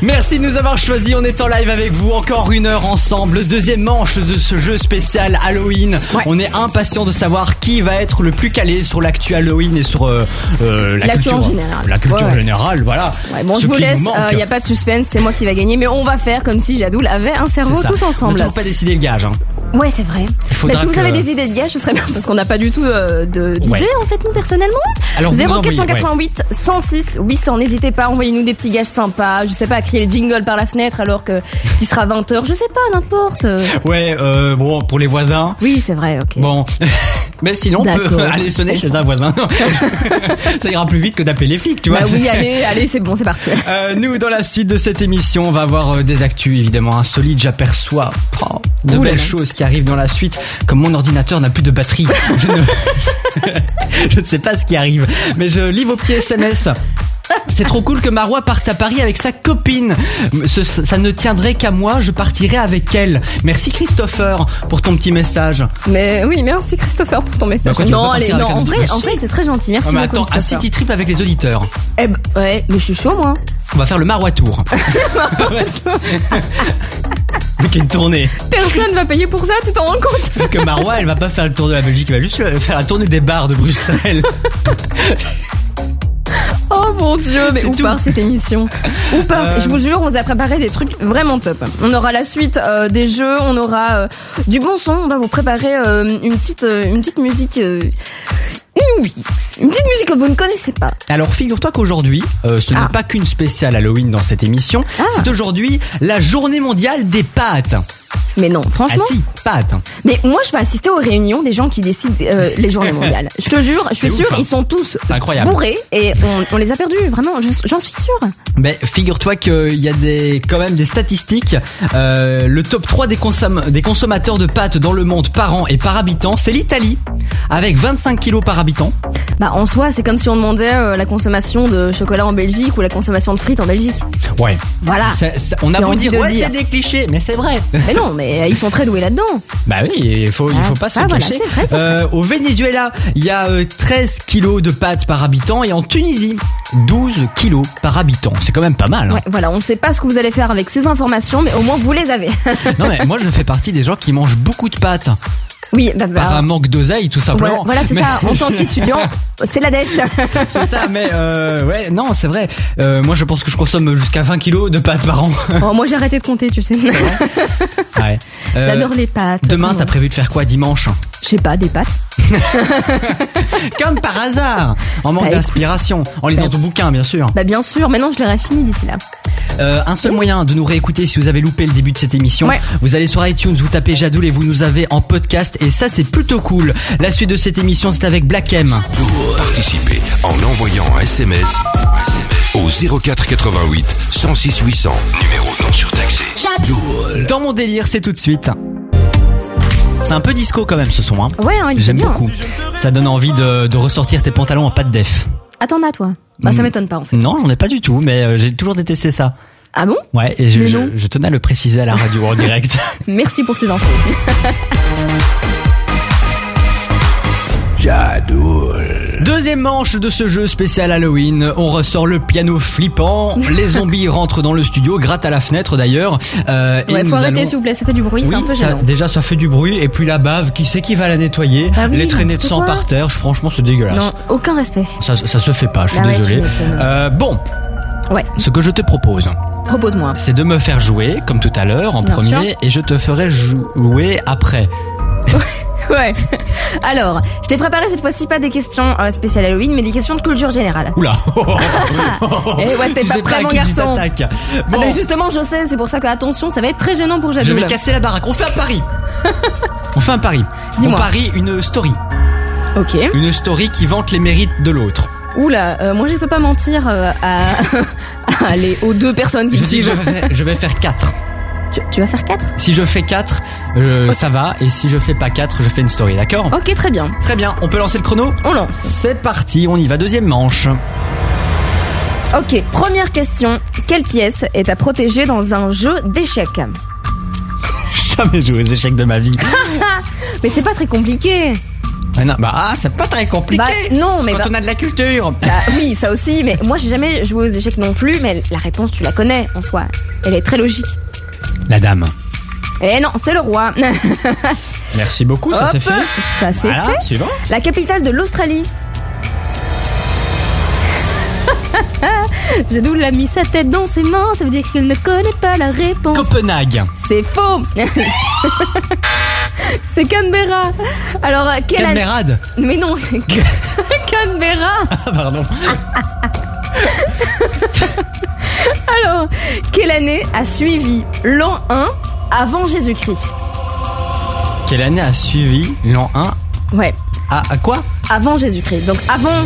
Merci de nous avoir choisis, on est en live avec vous encore une heure ensemble, deuxième manche de ce jeu spécial Halloween. Ouais. On est impatient de savoir qui va être le plus calé sur l'actu Halloween et sur euh, euh, la culture en général. La culture Ouais. générale, voilà. Ouais, bon, Ce je vous laisse. Il n'y a pas de suspense. C'est moi qui va gagner. Mais on va faire comme si Jadoul avait un cerveau tous On n'a ensemble. toujours pas décidé le gage. Hein. Ouais, c'est vrai. Bah, si vous que- avez des idées de gage, ce serait bien parce qu'on n'a pas du tout euh, d'idées Ouais. en fait nous personnellement. Alors, vous nous envoyez, 0488 106 800. N'hésitez pas, envoyez-nous des petits gages sympas. Je sais pas, à crier le jingle par la fenêtre alors que il sera 20h. Je sais pas, n'importe. Ouais, euh, bon, pour les voisins. Oui, c'est vrai. Ok. Bon, [LAUGHS] mais sinon on peut aller sonner chez un voisin. [LAUGHS] Ça ira plus vite que d'appeler les flics, tu vois. Bah oui, [LAUGHS] allez, allez, c'est bon, c'est parti. Euh, nous, dans la suite de cette émission, on va avoir euh, des actus évidemment insolites. J'aperçois oh, de Ouh belles choses qui arrivent dans la suite. Comme mon ordinateur n'a plus de batterie, je ne... je ne sais pas ce qui arrive, mais je lis vos petits SMS. C'est trop cool que Marois parte à Paris avec sa copine. Ce- ça ne tiendrait qu'à moi, je partirais avec elle. Merci Christopher pour ton petit message. Mais oui, merci Christopher pour ton message. Bah, non, allez, non, en vrai, en vrai, c'est très gentil. Merci Ah, mais beaucoup attends, un city trip avec les auditeurs. Eh ben, ouais, mais je suis chaud moi. On va faire le Marois Tour. [LAUGHS] [LAUGHS] avec une tournée. Personne va payer pour ça, tu t'en rends compte Sauf que Marois, elle va pas faire le tour de la Belgique, elle va juste faire la tournée des bars de Bruxelles. [LAUGHS] Oh mon dieu, mais où tout. part cette émission? Où part Euh. Je vous jure, on vous a préparé des trucs vraiment top. On aura la suite euh, des jeux, on aura euh, du bon son, on va vous préparer une petite une petite musique inouïe. Une petite musique que vous ne connaissez pas. Alors figure-toi qu'aujourd'hui, euh, ce Ah. n'est pas qu'une spéciale Halloween dans cette émission, Ah. c'est aujourd'hui la journée mondiale des pâtes. Mais non, Ah franchement. Si, pâtes. Mais moi, je vais assister aux réunions des gens qui décident euh, les journées [LAUGHS] mondiales. Je te jure, je suis sûre, ouf, hein. ils sont tous bourrés et on, on les a perdus, vraiment, je- j'en suis sûre. Mais figure-toi qu'il y a des, quand même des statistiques. Euh, le top 3 des, consomm- des consommateurs de pâtes dans le monde par an et par habitant, c'est l'Italie, avec 25 kilos par habitant. Bah, en soi, c'est comme si on demandait euh, la consommation de chocolat en Belgique ou la consommation de frites en Belgique. Ouais. Voilà. On a beau dire, ouais, c'est des clichés, mais c'est vrai. Mais non, mais ils sont très doués là-dedans. Bah oui, il faut, il Ah. faut pas se Ah, voilà, cacher. c'est vrai, c'est Euh, au Venezuela, il y a euh, 13 kilos de pâtes par habitant et en Tunisie, 12 kilos par habitant. C'est quand même pas mal. hein. Ouais, voilà, on sait pas ce que vous allez faire avec ces informations, mais au moins vous les avez. Non mais [LAUGHS] moi je fais partie des gens qui mangent beaucoup de pâtes. Oui, bah, bah, Par un manque d'oseille, tout simplement. voilà, c'est Mais- ça. En tant qu'étudiant, [LAUGHS] c'est la dèche. c'est ça, mais euh, ouais, non, c'est vrai. Euh, moi, je pense que je consomme jusqu'à 20 kilos de pâtes par an. Oh, moi, j'ai arrêté de compter, tu sais. [LAUGHS] Ouais. Euh, J'adore les pâtes. Demain, Vraiment. t'as prévu de faire quoi dimanche? Je sais pas, des pâtes. [LAUGHS] Comme par hasard, en manque Bah, d'inspiration, en lisant bah, ton bouquin, bien sûr. Bah bien sûr, mais non, je l'aurais fini d'ici là. Euh, un seul moyen de nous réécouter si vous avez loupé le début de cette émission. Ouais. Vous allez sur iTunes, vous tapez Jadoul et vous nous avez en podcast et ça c'est plutôt cool. La suite de cette émission c'est avec Black M. Participez en envoyant un SMS au 04 88 106 800. Numéro non surtaxé. Dans mon délire, c'est tout de suite. C'est un peu disco quand même ce son. Hein. Ouais, hein, il est J'aime beaucoup. Ça donne envie de, de ressortir tes pantalons en pâte def. Attends, à toi. Bah ça Mm. m'étonne pas en fait. Non, j'en ai pas du tout, mais euh, j'ai toujours détesté ça. Ah bon? Ouais, et je tenais à le préciser à la radio en direct. [LAUGHS] Merci pour ces infos. [LAUGHS] Deuxième manche de ce jeu spécial Halloween, on ressort le piano flippant, [LAUGHS] les zombies rentrent dans le studio, grattent à la fenêtre d'ailleurs. Euh, et Ouais, faut nous arrêter allons- s'il vous plaît, ça fait du bruit, c'est un peu ça- déjà ça fait du bruit et puis la bave, qui c'est qui va la nettoyer Bah oui, Les traînées de sang par terre, franchement c'est dégueulasse. Non, aucun respect. Ça, ça se fait pas, je suis Ah ouais, tu désolé. Euh, bon, Ouais, ce que je te propose, propose-moi. c'est de me faire jouer, comme tout à l'heure, en Bien premier, sûr. et je te ferai jouer après. [LAUGHS] Ouais. Alors, je t'ai préparé cette fois-ci pas des questions euh, spéciales Halloween, mais des questions de culture générale. Oula [LAUGHS] [LAUGHS] Eh ouais, t'es pas sais prêt, mon qui garçon. t'attaques. Ah bah justement, je sais, c'est pour ça que attention, ça va être très gênant pour je Jadoul. vais casser la baraque. On fait un pari. On fait un pari. On Dis-moi. parie une story. Ok. Une story qui vante les mérites de l'autre. Oula, euh, moi je peux pas mentir euh, à, à les, aux deux personnes qui Je me dis que suivent. je vais faire, je vais faire 4. Tu, tu vas faire 4 Si je fais 4, ça va. Et si je fais pas 4, je fais une story, d'accord? Ok, très bien. Très bien, on peut lancer le chrono? On lance. C'est parti, on y va, deuxième manche. Ok, première question. Quelle pièce est à protéger dans un jeu d'échecs? [LAUGHS] Jamais joué aux échecs de ma vie. [LAUGHS] Mais c'est pas très compliqué. Ah non, bah ah, c'est pas très compliqué. Bah non, mais Quand bah- on a de la culture. [LAUGHS] Bah oui, ça aussi, mais moi j'ai jamais joué aux échecs non plus, mais la réponse tu la connais en soi. Elle est très logique. La dame. Eh non, c'est le roi. [LAUGHS] Merci beaucoup, ça Hop, c'est fait. Ça c'est Voilà, fait. suivant. La capitale de l'Australie. [LAUGHS] Jadoul a mis sa tête dans ses mains, ça veut dire qu'il ne connaît pas la réponse. Copenhague. C'est faux. [LAUGHS] c'est Canberra. Alors, euh, quelle année Cadmerade. Mais non, Canberra. Ah, pardon. [LAUGHS] Alors, quelle année a suivi l'an 1 avant Jésus-Christ Quelle année a suivi l'an 1 Ouais, à, à quoi avant Jésus-Christ. Donc avant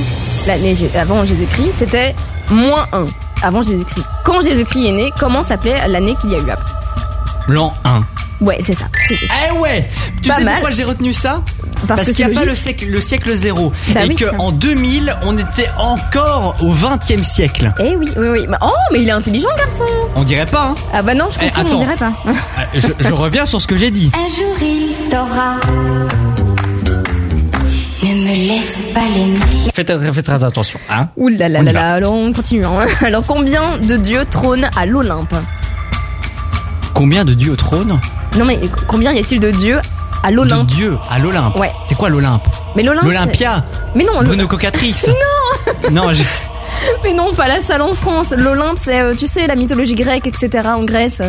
l'année avant Jésus-Christ, c'était moins 1 avant Jésus-Christ. Quand Jésus-Christ est né, comment s'appelait l'année qu'il y a eu après L'an 1. Ouais, c'est ça. Eh ouais Tu Pas sais mal. pourquoi j'ai retenu ça? Parce qu'il n'y a pas le siècle, le siècle zéro. Bah et oui. que en 2000, on était encore au 20e siècle. Eh oui, oui, oui. Oh, mais il est intelligent, le garçon. On dirait pas, hein Ah bah non, je Eh, confirme, on attends. dirait pas. Euh, je, je reviens sur ce que j'ai dit. Un jour il t'aura. Ne me laisse pas l'aimer. Faites, faites très attention, hein Ouh là là On là là, alors on continue. hein. [LAUGHS] Alors combien de dieux trônent à l'Olympe? Combien de dieux au trône Non mais combien y a-t-il de dieux à De l'Olympe dieux à l'Olympe. Ouais. C'est quoi l'Olympe Mais l'Olympe. L'Olympia Mais non, Bruno Cocatrix [LAUGHS] Non Non, je- [LAUGHS] mais non, pas la salle en France. L'Olympe, c'est, euh, tu sais, la mythologie grecque, etc. En Grèce.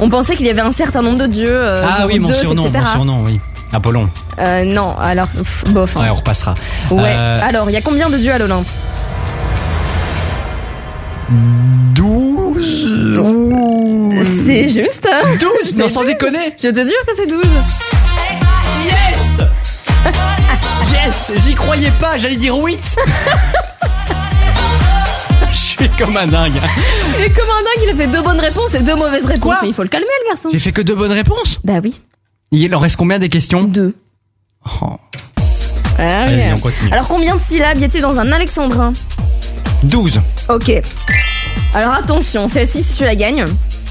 On pensait qu'il y avait un certain nombre de dieux. euh, Ah oui, mon Zeus, surnom, etc. mon surnom, oui. Apollon. Euh, non, alors, pff, bof. hein. Ouais, on repassera. Ouais. Euh, Alors, il y a combien de dieux à l'Olympe 12 C'est juste. 12 Non, sans déconner Je te jure que c'est 12. J'y croyais pas, j'allais dire 8. [LAUGHS] Je suis comme un dingue. Il comme un dingue, il a fait deux bonnes réponses et deux mauvaises réponses. Quoi il faut le calmer, le garçon. J'ai fait que deux bonnes réponses? Bah oui. Il en reste combien des questions? Deux. Oh. Ah Vas-y, on continue. Alors combien de syllabes y a-t-il dans un alexandrin? 12. Ok. Alors attention, celle-ci, si tu la gagnes,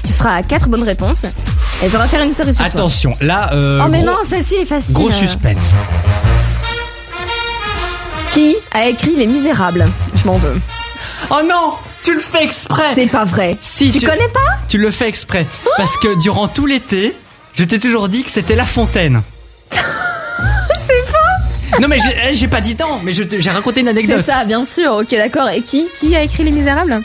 tu seras à 4 bonnes réponses. Et je vais faire une story sur Attention, là. Euh, oh, mais non, celle-ci est facile. Gros hein. suspense. Qui a écrit Les Misérables Je m'en veux. Oh non Tu le fais exprès C'est pas vrai. Si, tu, tu- connais pas Tu le fais exprès. Parce que durant tout l'été, je t'ai toujours dit que c'était La Fontaine. [LAUGHS] Non mais j'ai eh, pas dit non, mais j'ai raconté une C'est anecdote. ça, bien sûr. Ok, d'accord. Et qui Qui a écrit Les Misérables?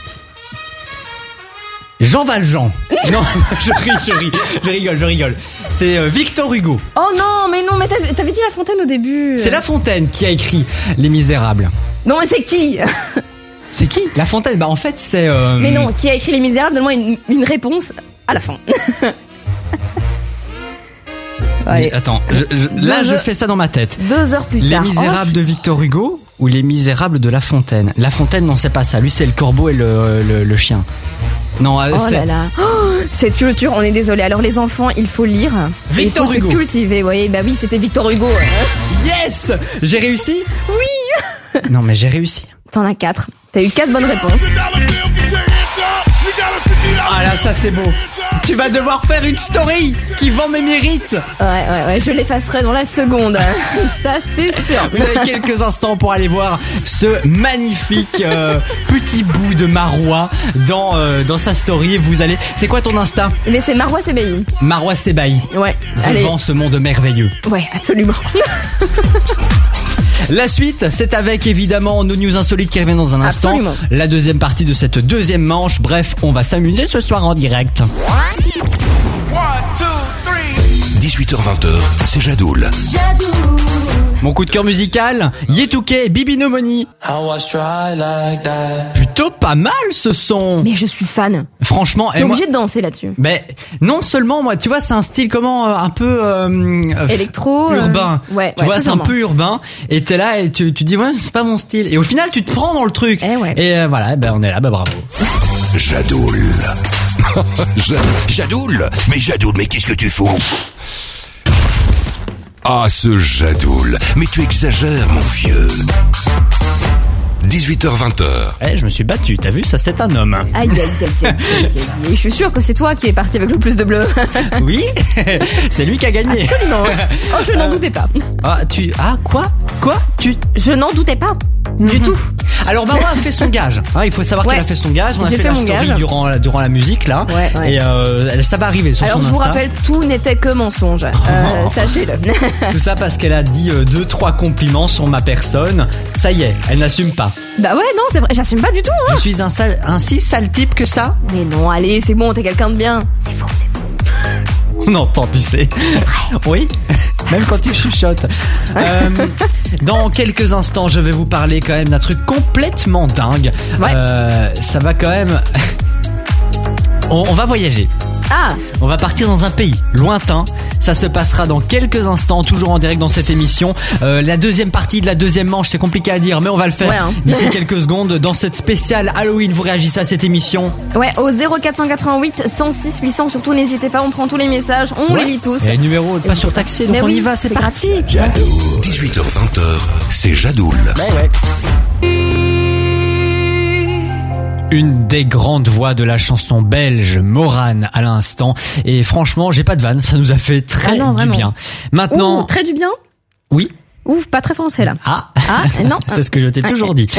Jean Valjean. [LAUGHS] non, je ris, je ris, je rigole, je rigole. C'est euh, Victor Hugo. Oh non, mais non, mais t'avais t'avais dit La Fontaine au début. C'est La Fontaine qui a écrit Les Misérables. Non, mais c'est qui? [LAUGHS] C'est qui? La Fontaine? Bah en fait c'est. euh, Mais non, qui a écrit Les Misérables Donne-moi une, une réponse à la fin. [LAUGHS] Allez, mais attends, je- je- là Deux je heures- fais ça dans ma tête. deux heures plus Les tard. Misérables Oh, de Victor Hugo ou Les Misérables de La Fontaine? La Fontaine, non, c'est pas ça. Lui, c'est le corbeau et le, le, le chien. Non, euh, Oh c'est. là là. Oh, cette culture, on est désolé. Alors les enfants, il faut lire. Victor il faut Hugo. se cultiver, vous voyez. Bah oui, c'était Victor Hugo. Yes J'ai réussi? Oui Non, mais j'ai réussi. T'en as quatre. T'as eu quatre bonnes réponses. Ah là, ça c'est beau. Tu vas devoir faire une story qui vend mes mérites. Ouais, ouais, ouais. Je l'effacerai dans la seconde. [LAUGHS] ça, c'est sûr. Vous avez quelques instants pour aller voir ce magnifique euh, petit bout de Marois dans, euh, dans sa story. Vous allez. C'est quoi ton Insta? Mais c'est Marois Sebaï. Marois Sebaï. Ouais. Allez. Devant ce monde merveilleux. Ouais, absolument. [LAUGHS] La suite, c'est avec évidemment nos news insolites qui reviennent dans un instant. Absolument. La deuxième partie de cette deuxième manche. Bref, on va s'amuser ce soir en direct. 18h20h, c'est Jadoul. Mon coup de cœur musical, Yetouke, Bibino Money. Plutôt pas mal ce son. Mais je suis fan. Franchement, T'es et moi- obligé de danser là-dessus. Ben non seulement moi, tu vois, c'est un style comment euh, un peu euh, euh, Électro, euh, urbain. ouais, tu ouais, vois, c'est un peu urbain. Et t'es là et tu, tu dis ouais, c'est pas mon style. Et au final, tu te prends dans le truc. Eh ouais. Et euh, voilà, ben on est là, ben bravo. Jadoul. [LAUGHS] Ja- Jadoul Mais Jadoul, mais qu'est-ce que tu fous? Ah, ce Jadoul. Mais tu exagères, mon vieux. 18h20h. Eh, je me suis battu. T'as vu, ça c'est un homme. Aïe, aïe, aïe, aïe, aïe, aïe, [LAUGHS] je suis sûre que c'est toi qui es parti avec le plus de bleu. [LAUGHS] Oui, [LAUGHS] c'est lui qui a gagné. Absolument. Oh, je n'en doutais pas. Ah, tu ah quoi? Quoi? Tu Je n'en doutais pas. Du tout. Alors Marois a fait son gage. Hein, il faut savoir Ouais. qu'elle a fait son gage. On a J'ai fait, fait la story gage. durant la- durant la musique là. Ouais, ouais. Et euh, ça va arriver sur Alors, son je vous Insta. rappelle, tout n'était que mensonge. Euh, Sachez-le. Tout ça parce qu'elle a dit euh, deux trois compliments sur ma personne. Ça y est, elle n'assume pas. Bah ouais, non, c'est vrai. J'assume pas du tout. Hein. Je suis un, sale, un si sale type que ça. Mais non, allez, c'est bon, t'es quelqu'un de bien. C'est faux, c'est faux. [LAUGHS] On entend, tu sais. Oui, même quand tu chuchotes. [LAUGHS] Euh, dans quelques instants, je vais vous parler quand même d'un truc complètement dingue. Ouais. Euh, ça va quand même. [LAUGHS] On, on va voyager. Ah, On va partir dans un pays lointain. Ça se passera dans quelques instants, toujours en direct dans cette émission. Euh, la deuxième partie de la deuxième manche, c'est compliqué à dire, mais on va le faire Ouais, hein. d'ici [LAUGHS] quelques secondes. Dans cette spéciale Halloween, vous réagissez à cette émission. ouais, au 0488 106 800, surtout n'hésitez pas, on prend tous les messages, on les lit tous. Et le numéro pas sur taxi, donc Mais on oui, y va, c'est parti. 18h20h, c'est Jadoul. Une des grandes voix de la chanson belge, Morane, à l'instant. Et franchement, j'ai pas de vanne, ça nous a fait très Ah non, du vraiment. bien. Maintenant, Ouh, très du bien. oui. Ouf, pas très français là. Ah, Ah, non. [LAUGHS] c'est ce que je t'ai toujours dit. [LAUGHS]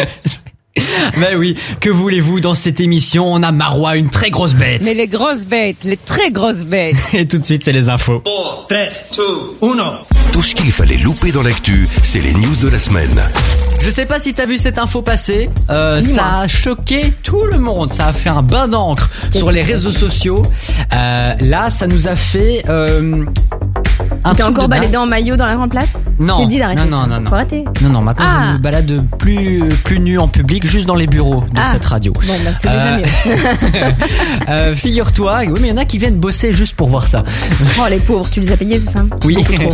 [LAUGHS] Mais oui, que voulez-vous dans cette émission? On a Marois, une très grosse bête. Mais les grosses bêtes, les très grosses bêtes. Et tout de suite, c'est les infos. 4, 3, 2, 1. Tout ce qu'il fallait louper dans l'actu, c'est les news de la semaine. Je sais pas si t'as vu cette info passer. Euh, ça a choqué tout le monde. Ça a fait un bain d'encre sur les réseaux sociaux. Euh, là, ça nous a fait. Euh, un T'es encore baladé en maillot dans la grande place Non. Je t'ai dit d'arrêter Non, non, ça. non, non. Faut arrêter. Non, non, maintenant Ah. je me balade plus, plus nu en public, juste dans les bureaux de Ah. cette radio. Bon, bah, c'est déjà Euh, mieux. [LAUGHS] Euh, Figure-toi, oui, mais il y en a qui viennent bosser juste pour voir ça. Oh, les pauvres, tu les as payés, c'est ça [LAUGHS] Oui. Trop. [LAUGHS]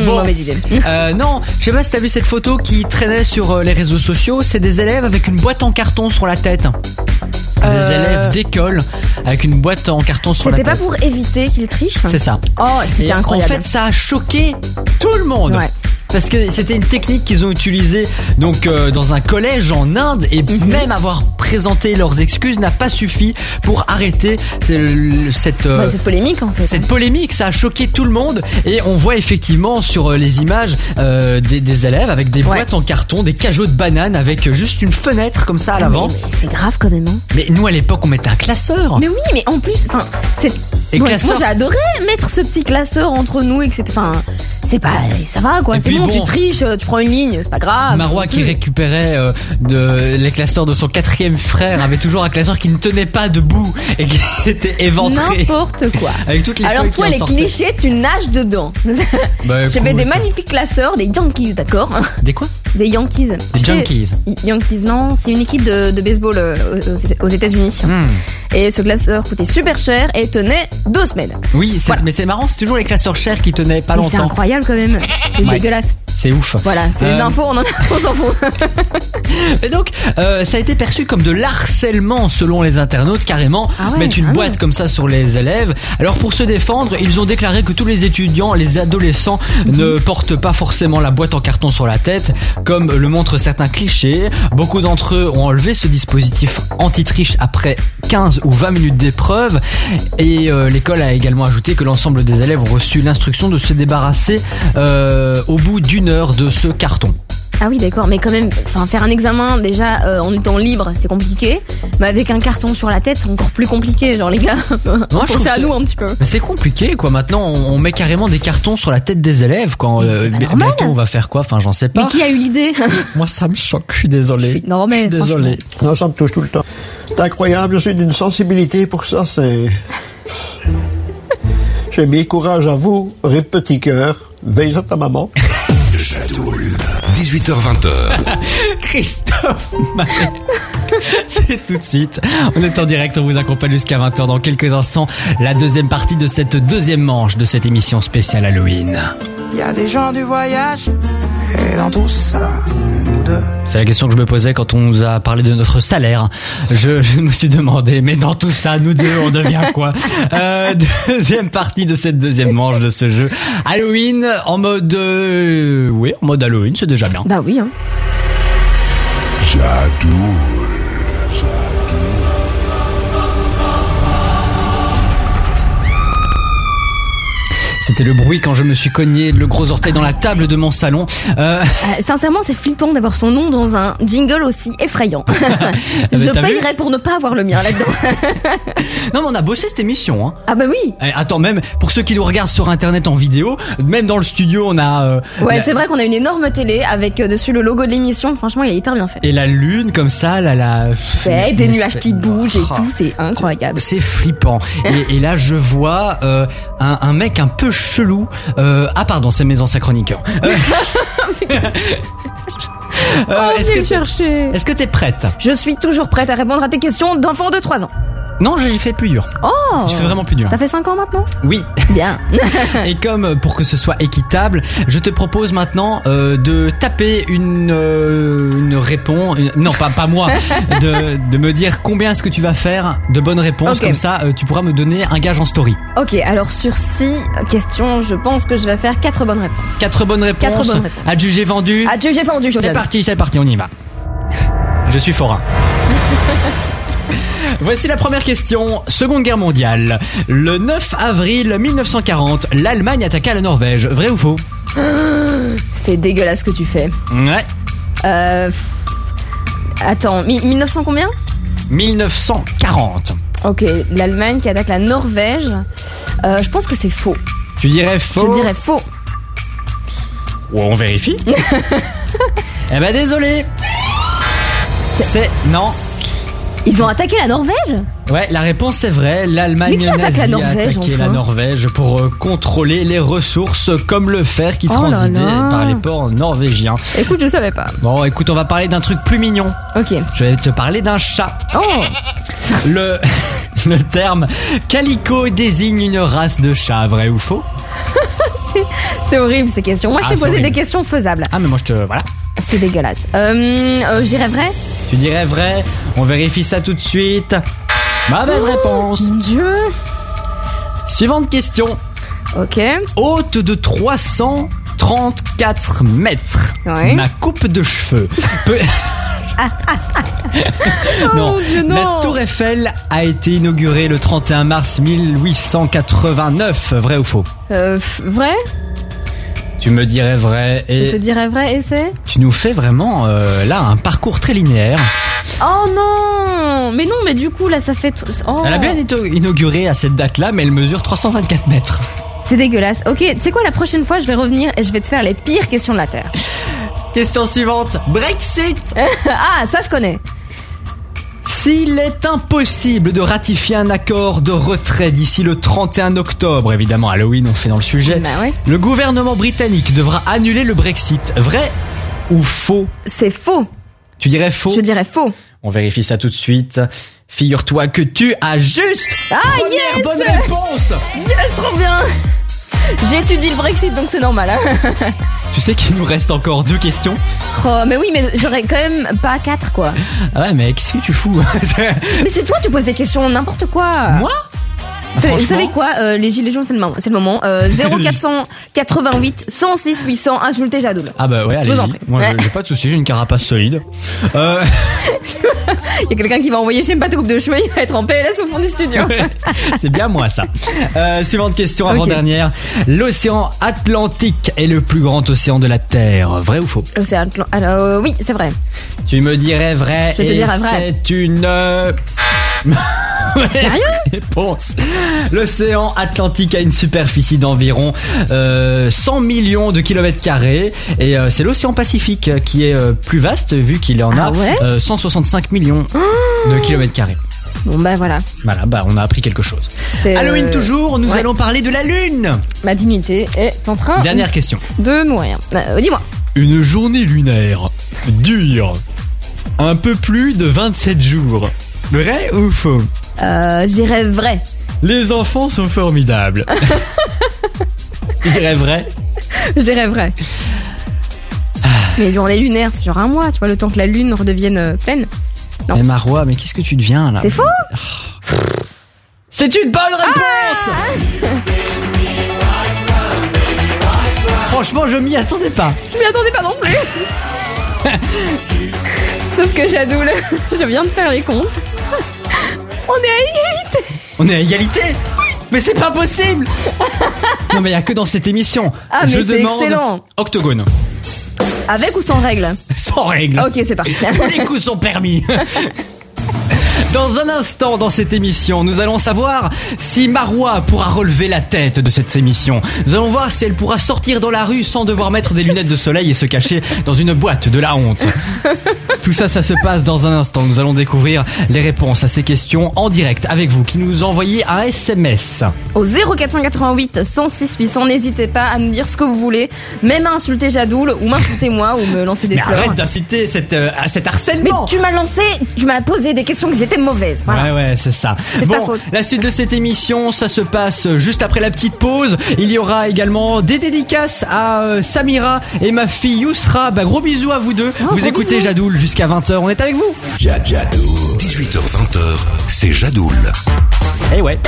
Mmh, Bon. Mauvaise idée. Euh, non, je sais pas si t'as vu cette photo qui traînait sur les réseaux sociaux. C'est des élèves avec une boîte en carton sur la tête. Des Euh. élèves d'école avec une boîte en carton sur la C'était tête. pas pour éviter qu'ils trichent C'est ça. Oh, c'était incroyable. En fait, ça a choqué tout le monde. Ouais. Parce que c'était une technique qu'ils ont utilisée donc euh, dans un collège en Inde et Mhm. même avoir présenté leurs excuses n'a pas suffi pour arrêter euh, cette euh, Ouais, cette polémique en fait. cette polémique, ça a choqué tout le monde et on voit effectivement sur les images des, des élèves avec des Ouais. boîtes en carton, des cajots de bananes avec juste une fenêtre comme ça à Ah, l'avant. C'est grave quand même. hein. Mais nous à l'époque on mettait un classeur. Mais oui, mais en plus, enfin, c'est Et Moi, classeur- moi, j'ai adoré mettre ce petit classeur entre nous et que c'était. Enfin, c'est pas. Ça va quoi, c'est bon, bon. tu triches, tu prends une ligne, c'est pas grave. Marois qui récupérait euh, de, les classeurs de son quatrième frère avait toujours un classeur qui ne tenait pas debout et qui [LAUGHS] était éventré. N'importe quoi. [LAUGHS] Avec toutes les Alors toi, les clichés, tu nages dedans. [LAUGHS] Bah, J'avais des magnifiques classeurs, des Yankees, d'accord Des quoi? Des Yankees. Des Yankees. Yankees, non, c'est une équipe de, de baseball euh, aux, aux États-Unis. Hmm. Et ce classeur coûtait super cher et tenait deux semaines. Oui, mais c'est marrant, c'est toujours les classeurs chers qui tenaient pas Mais longtemps. Incroyable quand même. C'est Ouais. dégueulasse. C'est ouf. Voilà, c'est les Euh, infos, on en a, on s'en fout. [LAUGHS] Et donc, euh, ça a été perçu comme de l'harcèlement selon les internautes, carrément, Ah ouais, mettre une carrément. boîte comme ça sur les élèves. Alors pour se défendre, ils ont déclaré que tous les étudiants, les adolescents, Mhm. ne portent pas forcément la boîte en carton sur la tête, comme le montrent certains clichés. Beaucoup d'entre eux ont enlevé ce dispositif anti-triche après 15 ou 20 minutes d'épreuve. Et euh, l'école a également ajouté que l'ensemble des élèves ont reçu l'instruction de se débarrasser euh, au bout d'une heure de ce carton. Ah oui, d'accord, mais quand même, enfin, faire un examen déjà euh, en étant libre, c'est compliqué. Mais avec un carton sur la tête, c'est encore plus compliqué. Genre les gars, je [LAUGHS] pensez à ça- nous un petit peu. Mais c'est compliqué quoi. Maintenant, on on met carrément des cartons sur la tête des élèves quand Mais euh, bientôt on va faire quoi? Enfin, j'en sais Mais pas. qui a eu l'idée? [LAUGHS] Moi, ça me choque. Je suis désolé. Non mais Désolé. Non, ça me touche tout le temps. C'est incroyable, je suis d'une sensibilité pour ça, c'est... J'ai mis courage à vous, rip petit cœur, veille à ta maman. Jadoul. 18h20h. [LAUGHS] Christophe Maé. C'est tout de suite. On est en direct, on vous accompagne jusqu'à 20h dans quelques instants. La deuxième partie de cette deuxième manche de cette émission spéciale Halloween. Il y a des gens du voyage, et dans tout ça, deux. C'est la question que je me posais quand on nous a parlé de notre salaire. Je, je me suis demandé, mais dans tout ça, nous deux, on devient quoi? Euh, Deuxième partie de cette deuxième manche de ce jeu. Halloween en mode... euh, oui, en mode Halloween, c'est déjà bien. Bah oui. Hein. C'était le bruit quand je me suis cogné le gros orteil dans la table de mon salon. Euh, Euh, sincèrement, c'est flippant d'avoir son nom dans un jingle aussi effrayant. [LAUGHS] mais [LAUGHS] Je payerais pour ne pas avoir le mien là-dedans. [LAUGHS] non mais on a bossé cette émission. Hein. ah bah oui. Eh, attends, même pour ceux qui nous regardent sur internet en vidéo, même dans le studio, on a... euh, Ouais, la- c'est vrai qu'on a une énorme télé avec euh, dessus le logo de l'émission. Franchement, il est hyper bien fait. Et la lune comme ça, là, la... Ouais, des nuages qui bougent et Oh. tout, c'est incroyable. C'est flippant. Et, et là, je vois euh, un, un mec un peu chelou. Euh, ah pardon, c'est mes anciens chroniqueurs. Euh, [LAUGHS] euh, Oh, est-ce viens que chercher. Est-ce que t'es prête? Je suis toujours prête à répondre à tes questions d'enfant de 3 ans. Non, j'ai fait plus dur. Oh Je fais vraiment plus dur. T'as fait 5 ans maintenant? Oui. Bien. [LAUGHS] Et comme euh, pour que ce soit équitable, je te propose maintenant euh, de taper une euh, une réponse. une- non, pas pas moi. [LAUGHS] De, de me dire combien est-ce que tu vas faire de bonnes réponses. Ok. Comme ça, euh, tu pourras me donner un gage en story. ok, alors sur 6 questions, je pense que je vais faire 4 bonnes réponses. Quatre bonnes réponses. Quatre bonnes réponses. Adjugé vendu. Adieu, j'ai fendu, C'est Josiane. parti, c'est parti, on y va. Je suis forain. [LAUGHS] Voici la première question. Seconde guerre mondiale. Le 9 avril 1940, l'Allemagne attaqua la Norvège. Vrai ou faux? [GASPS] C'est dégueulasse ce que tu fais. Ouais. Euh... Attends, mi- 1900 combien? 1940. Ok, l'Allemagne qui attaque la Norvège. Euh, je pense que c'est faux. Tu dirais faux? Je dirais faux. Ou on vérifie? [LAUGHS] Eh ben désolé. C'est non. Ils ont attaqué la Norvège Ouais, la réponse est vraie. L'Allemagne nazie la a attaqué enfin la Norvège pour euh, contrôler les ressources comme le fer qui Oh transitait là. par les ports norvégiens. Écoute, je savais pas. Bon, écoute, on va parler d'un truc plus mignon. Ok. Je vais te parler d'un chat. Oh Le, [LAUGHS] le terme calico désigne une race de chat, vrai ou faux [LAUGHS] C'est horrible ces questions. Moi, je Ah, t'ai c'est posé horrible. des questions faisables. Ah, mais moi je te. Voilà. C'est dégueulasse. Euh, euh, je dirais vrai Tu dirais vrai? On vérifie ça tout de suite. Mauvaise réponse. Mon dieu. Suivante question. Ok. Haute de 334 mètres. Ouais. Ma coupe de cheveux. [LAUGHS] peut- non. Oh Dieu, non. La tour Eiffel a été inaugurée le 31 mars 1889. Vrai ou faux? Euh, vrai? Tu me dirais vrai Je te et dirais vrai et c'est tu nous fais vraiment euh, là un parcours très linéaire. Oh non Mais non, mais du coup, là, ça fait... Oh. Elle a bien été inaugurée à cette date-là, mais elle mesure 324 mètres. C'est dégueulasse. Ok, tu sais quoi, la prochaine fois, je vais revenir et je vais te faire les pires questions de la Terre. Question suivante. Brexit. [LAUGHS] ah, ça, je connais. S'il est impossible de ratifier un accord de retrait d'ici le 31 octobre, évidemment Halloween on fait dans le sujet, Bah ouais. le gouvernement britannique devra annuler le Brexit. Vrai ou faux? C'est faux. Tu dirais faux? Je dirais faux. On vérifie ça tout de suite. Figure-toi que tu as juste Ah, première yes bonne réponse. Yes, trop bien J'étudie le Brexit, donc c'est normal. Hein. Tu sais qu'il nous reste encore deux questions. Oh, mais oui, mais j'aurais quand même pas quatre, quoi. Ah ouais, mais qu'est-ce que tu fous? [LAUGHS] Mais c'est toi, tu poses des questions n'importe quoi. Moi? Vous savez- Vous Franchement. savez quoi euh, Les gilets jaunes, c'est le moment. C'est le moment. Euh, 0488 106 800 insultez Jadoul. Ah bah ouais, Je vous en allez-y. prie. Moi, Ouais. j'ai- pas de souci, j'ai une carapace solide. Euh, [LAUGHS] Il y a quelqu'un qui va envoyer chez pas ta coupe de cheveux, il va être en PLS au fond du studio. c'est bien moi ça. Euh, suivante question avant dernière. L'océan Atlantique est le plus grand océan de la Terre. Vrai ou faux? Océan Atlan- Alors, oui, c'est vrai. Tu me dirais vrai. Je te dirais vrai. C'est une. Euh, Sérieux [LAUGHS] réponse. L'océan Atlantique a une superficie d'environ euh, 100 millions de kilomètres carrés et euh, c'est l'océan Pacifique euh, qui est euh, plus vaste vu qu'il en a Ah ouais? euh, 165 millions de kilomètres carrés. Bon, bah voilà. Voilà, bah on a appris quelque chose. Halloween euh, toujours, nous ouais. allons parler de la lune. Ma dignité est en train Dernière question. de mourir. Euh, Dis-moi. Une journée lunaire dure un peu plus de 27 jours. Vrai ou faux? Euh, je dirais vrai. Les enfants sont formidables. [LAUGHS] Je dirais vrai. Je dirais vrai. Ah. Mais journée lunaire, c'est genre un mois, tu vois, le temps que la lune redevienne euh, pleine. Non. Mais Marois, mais qu'est-ce que tu deviens là? C'est faux? C'est une bonne réponse Franchement, je m'y attendais pas. Je m'y attendais pas non plus. [LAUGHS] Sauf que Jadoul, je viens de faire les comptes. On est à égalité. On est à égalité Mais c'est pas possible [LAUGHS] Non mais il y a que dans cette émission. Ah, mais je c'est demande excellent. octogone. Avec ou sans règle Sans règle. Ok, c'est parti. Tous les coups sont permis. [LAUGHS] Dans un instant dans cette émission, nous allons savoir si Marois pourra relever la tête de cette émission. Nous allons voir si elle pourra sortir dans la rue sans devoir mettre des lunettes de soleil et se cacher dans une boîte de la honte. [LAUGHS] Tout ça, ça se passe dans un instant. Nous allons découvrir les réponses à ces questions en direct avec vous qui nous envoyez un SMS. Au 0488 106 800, n'hésitez pas à nous dire ce que vous voulez, même à insulter Jadoul ou m'insulter moi ou me lancer des Mais fleurs. arrête d'inciter cette, euh, à cet Mais harcèlement tu m'as lancé, tu m'as posé des questions qui étaient mauvaises. Voilà. Ouais, ouais, c'est ça. Bon, ta faute. la suite de cette émission, ça se passe juste après la petite pause. Il y aura également des dédicaces à euh, Samira et ma fille Yousra. Bah, gros bisous à vous deux. Oh, vous écoutez bisous. Jadoul jusqu'à 20h. On est avec vous 18h20h, c'est Jadoul. Eh ouais.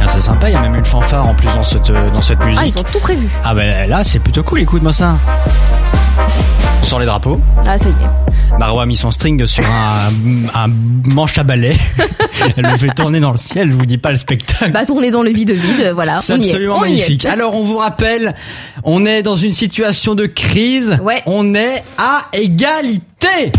Ah, c'est sympa, il y a même une fanfare en plus dans cette, euh, dans cette musique. Ah, ils ont tout prévu. Ah bah là, c'est plutôt cool, écoute-moi ça. On sort les drapeaux. Ah, ça y est. Marwa a mis son string sur un, [LAUGHS] un manche à balai. [LAUGHS] Elle le fait tourner dans le ciel, je vous dis pas le spectacle. Bah, tourner dans le vide vide, voilà. C'est on y est. absolument On y est. magnifique. Alors on vous rappelle, on est dans une situation de crise. Ouais. On est à égalité.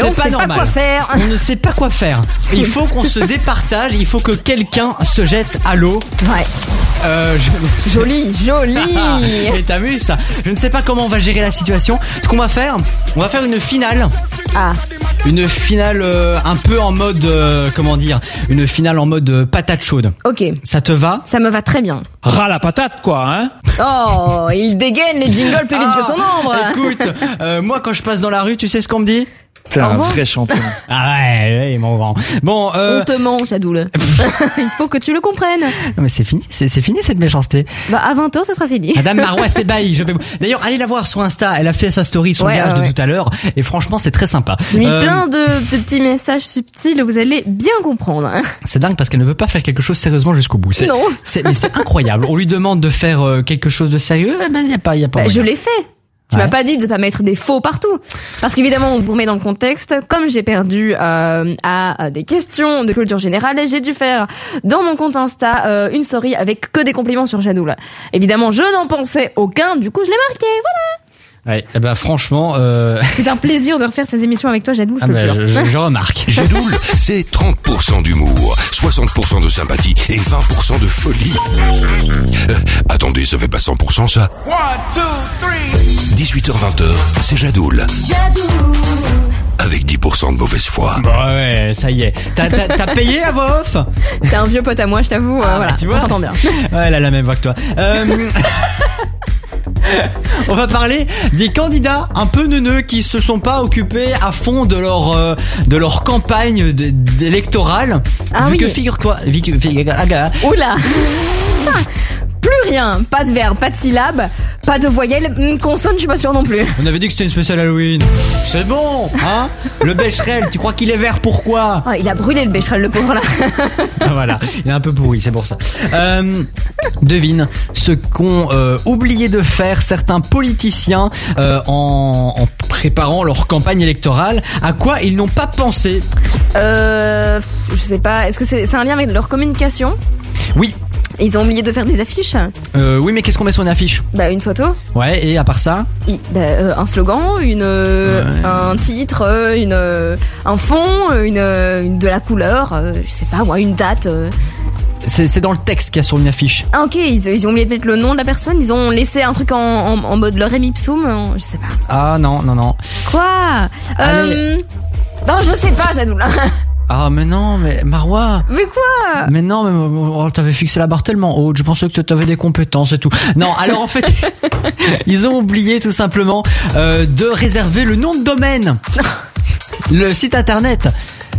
C'est pas sait pas normal. quoi faire. On ne sait pas quoi faire. [LAUGHS] Il faut qu'on se départage. Il faut que quelqu'un se jette à l'eau. Ouais. Euh, je- Joli, joli. [LAUGHS] Et t'as vu ça Je ne sais pas comment on va gérer la situation. Ce qu'on va faire, on va faire une finale. Ah, Une finale euh, un peu en mode euh, comment dire Une finale en mode euh, patate chaude. ok. Ça te va? Ça me va très bien. Ras la patate, quoi, hein? Oh, il dégaine les jingles plus vite que son ombre. Ah, Écoute, euh, moi quand je passe dans la rue, tu sais ce qu'on me dit? T'es un vrai champion. [LAUGHS] Ah ouais, ouais, mon grand. Bon, euh, On te ment, Jadoul. [LAUGHS] il faut que tu le comprennes. non mais c'est fini, c'est c'est fini cette méchanceté. Bah, à 20h, ça sera fini. Madame [LAUGHS] Marois Sebaï, je vais vous. D'ailleurs, allez la voir sur Insta. Elle a fait sa story, son Ouais, gage ouais, de ouais. tout à l'heure, et franchement, c'est très sympa. J'ai mis Euh, plein de, de petits messages subtils, vous allez bien comprendre. hein. C'est dingue parce qu'elle ne veut pas faire quelque chose sérieusement jusqu'au bout. C'est- Non. C'est, mais c'est incroyable. On lui demande de faire euh, quelque chose de sérieux, eh ben y a pas, y a pas. Bah, je l'ai fait. Tu Ouais. m'as pas dit de pas mettre des faux partout. Parce qu'évidemment, on vous remet dans le contexte. Comme j'ai perdu euh, à, à des questions de culture générale, j'ai dû faire dans mon compte Insta euh, une story avec que des compliments sur Jadoul. Évidemment, je n'en pensais aucun. Du coup, je l'ai marqué. Voilà. Ouais, eh ben franchement, euh... C'est un plaisir de refaire ces émissions avec toi, Jadoul. Je ah bah, le je, jure. je- je remarque. Jadoul, c'est 30% d'humour, 60% de sympathie et 20% de folie. Euh, attendez, ça fait pas 100% ça 18h20h, c'est Jadoul. Avec 10% de mauvaise foi. Bon ouais, ça y est. T'as, t'as, t'as payé la voix off? C'est un vieux pote à moi, je t'avoue. euh, voilà, bah, tu vois. on s'entend bien. Ouais, elle a la même voix que toi. Euh, [LAUGHS] On va parler des candidats un peu neuneux qui se sont pas occupés à fond de leur euh, de leur campagne de- électorale. Ah vu oui. que figure-toi, ah, Oula [LAUGHS] Plus rien, pas de verbe, pas de syllabe, pas de voyelle, hum, consonne, je suis pas sûre non plus. on avait dit que c'était une spéciale Halloween. C'est bon, hein [LAUGHS] Le Becherel, tu crois qu'il est vert pourquoi Ah, il a brûlé le bécherel, le pauvre là. [LAUGHS] Ah, voilà, il est un peu pourri, c'est pour ça. Euh, devine ce qu'ont euh, oublié de faire certains politiciens euh, en, en préparant leur campagne électorale. À quoi ils n'ont pas pensé Euh, je sais pas, est-ce que c'est c'est un lien avec leur communication? Oui, Ils ont oublié de faire des affiches euh, oui, mais qu'est-ce qu'on met sur une affiche? Bah une photo, Ouais, et à part ça? Bah, euh, un slogan, une, euh, Ouais. un titre, euh, une, un fond, une, une- de la couleur, euh, je sais pas moi, une date. euh. c'est c'est dans le texte qu'il y a sur une affiche. Ah ok, ils, ils ont oublié de mettre le nom de la personne, ils ont laissé un truc en, en, en mode leur ipsum, euh, je sais pas. Ah non, non, non. Quoi? Allez. Euh, Non, je sais pas, Jadoul. [LAUGHS] Ah mais non, mais Marois Mais quoi? Mais non, mais oh, t'avais fixé la barre tellement haute, je pensais que t'avais des compétences et tout. Non, alors en fait, [LAUGHS] ils ont oublié tout simplement euh, de réserver le nom de domaine. [LAUGHS] Le site internet.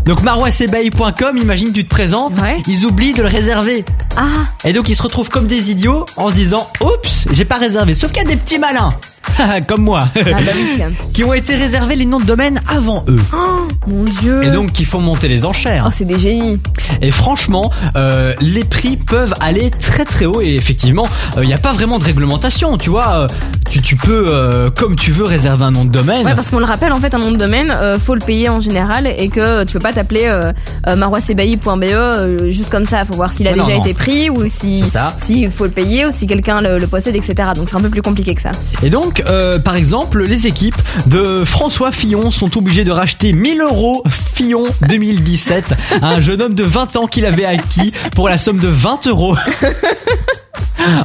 Donc maroisebailly.com, imagine tu te présentes, Ouais. ils oublient de le réserver. Ah, Et donc ils se retrouvent comme des idiots en se disant "Oups, j'ai pas réservé." Sauf qu'il y a des petits malins [LAUGHS] comme moi ah bah oui. [LAUGHS] qui ont été réservés les noms de domaine avant eux. Oh, mon dieu. Et donc qui font monter les enchères. Oh, c'est des génies. Et franchement, euh, les prix peuvent aller très très haut et effectivement, il n'y a pas vraiment de réglementation, tu vois. euh, tu, tu peux, euh, comme tu veux, réserver un nom de domaine. Ouais, parce qu'on le rappelle, en fait, un nom de domaine, euh, faut le payer en général et que tu peux pas t'appeler euh, euh, maroisebailly.be euh, juste comme ça. Faut voir s'il a Ouais, déjà non. été pris ou si, si il faut le payer ou si quelqu'un le, le possède, etc. Donc c'est un peu plus compliqué que ça. Et donc, euh, par exemple, les équipes de François Fillon sont obligées de racheter 1000 euros Fillon 2017 à un jeune homme de 20 ans qu'il avait acquis pour la somme de 20 euros. [LAUGHS]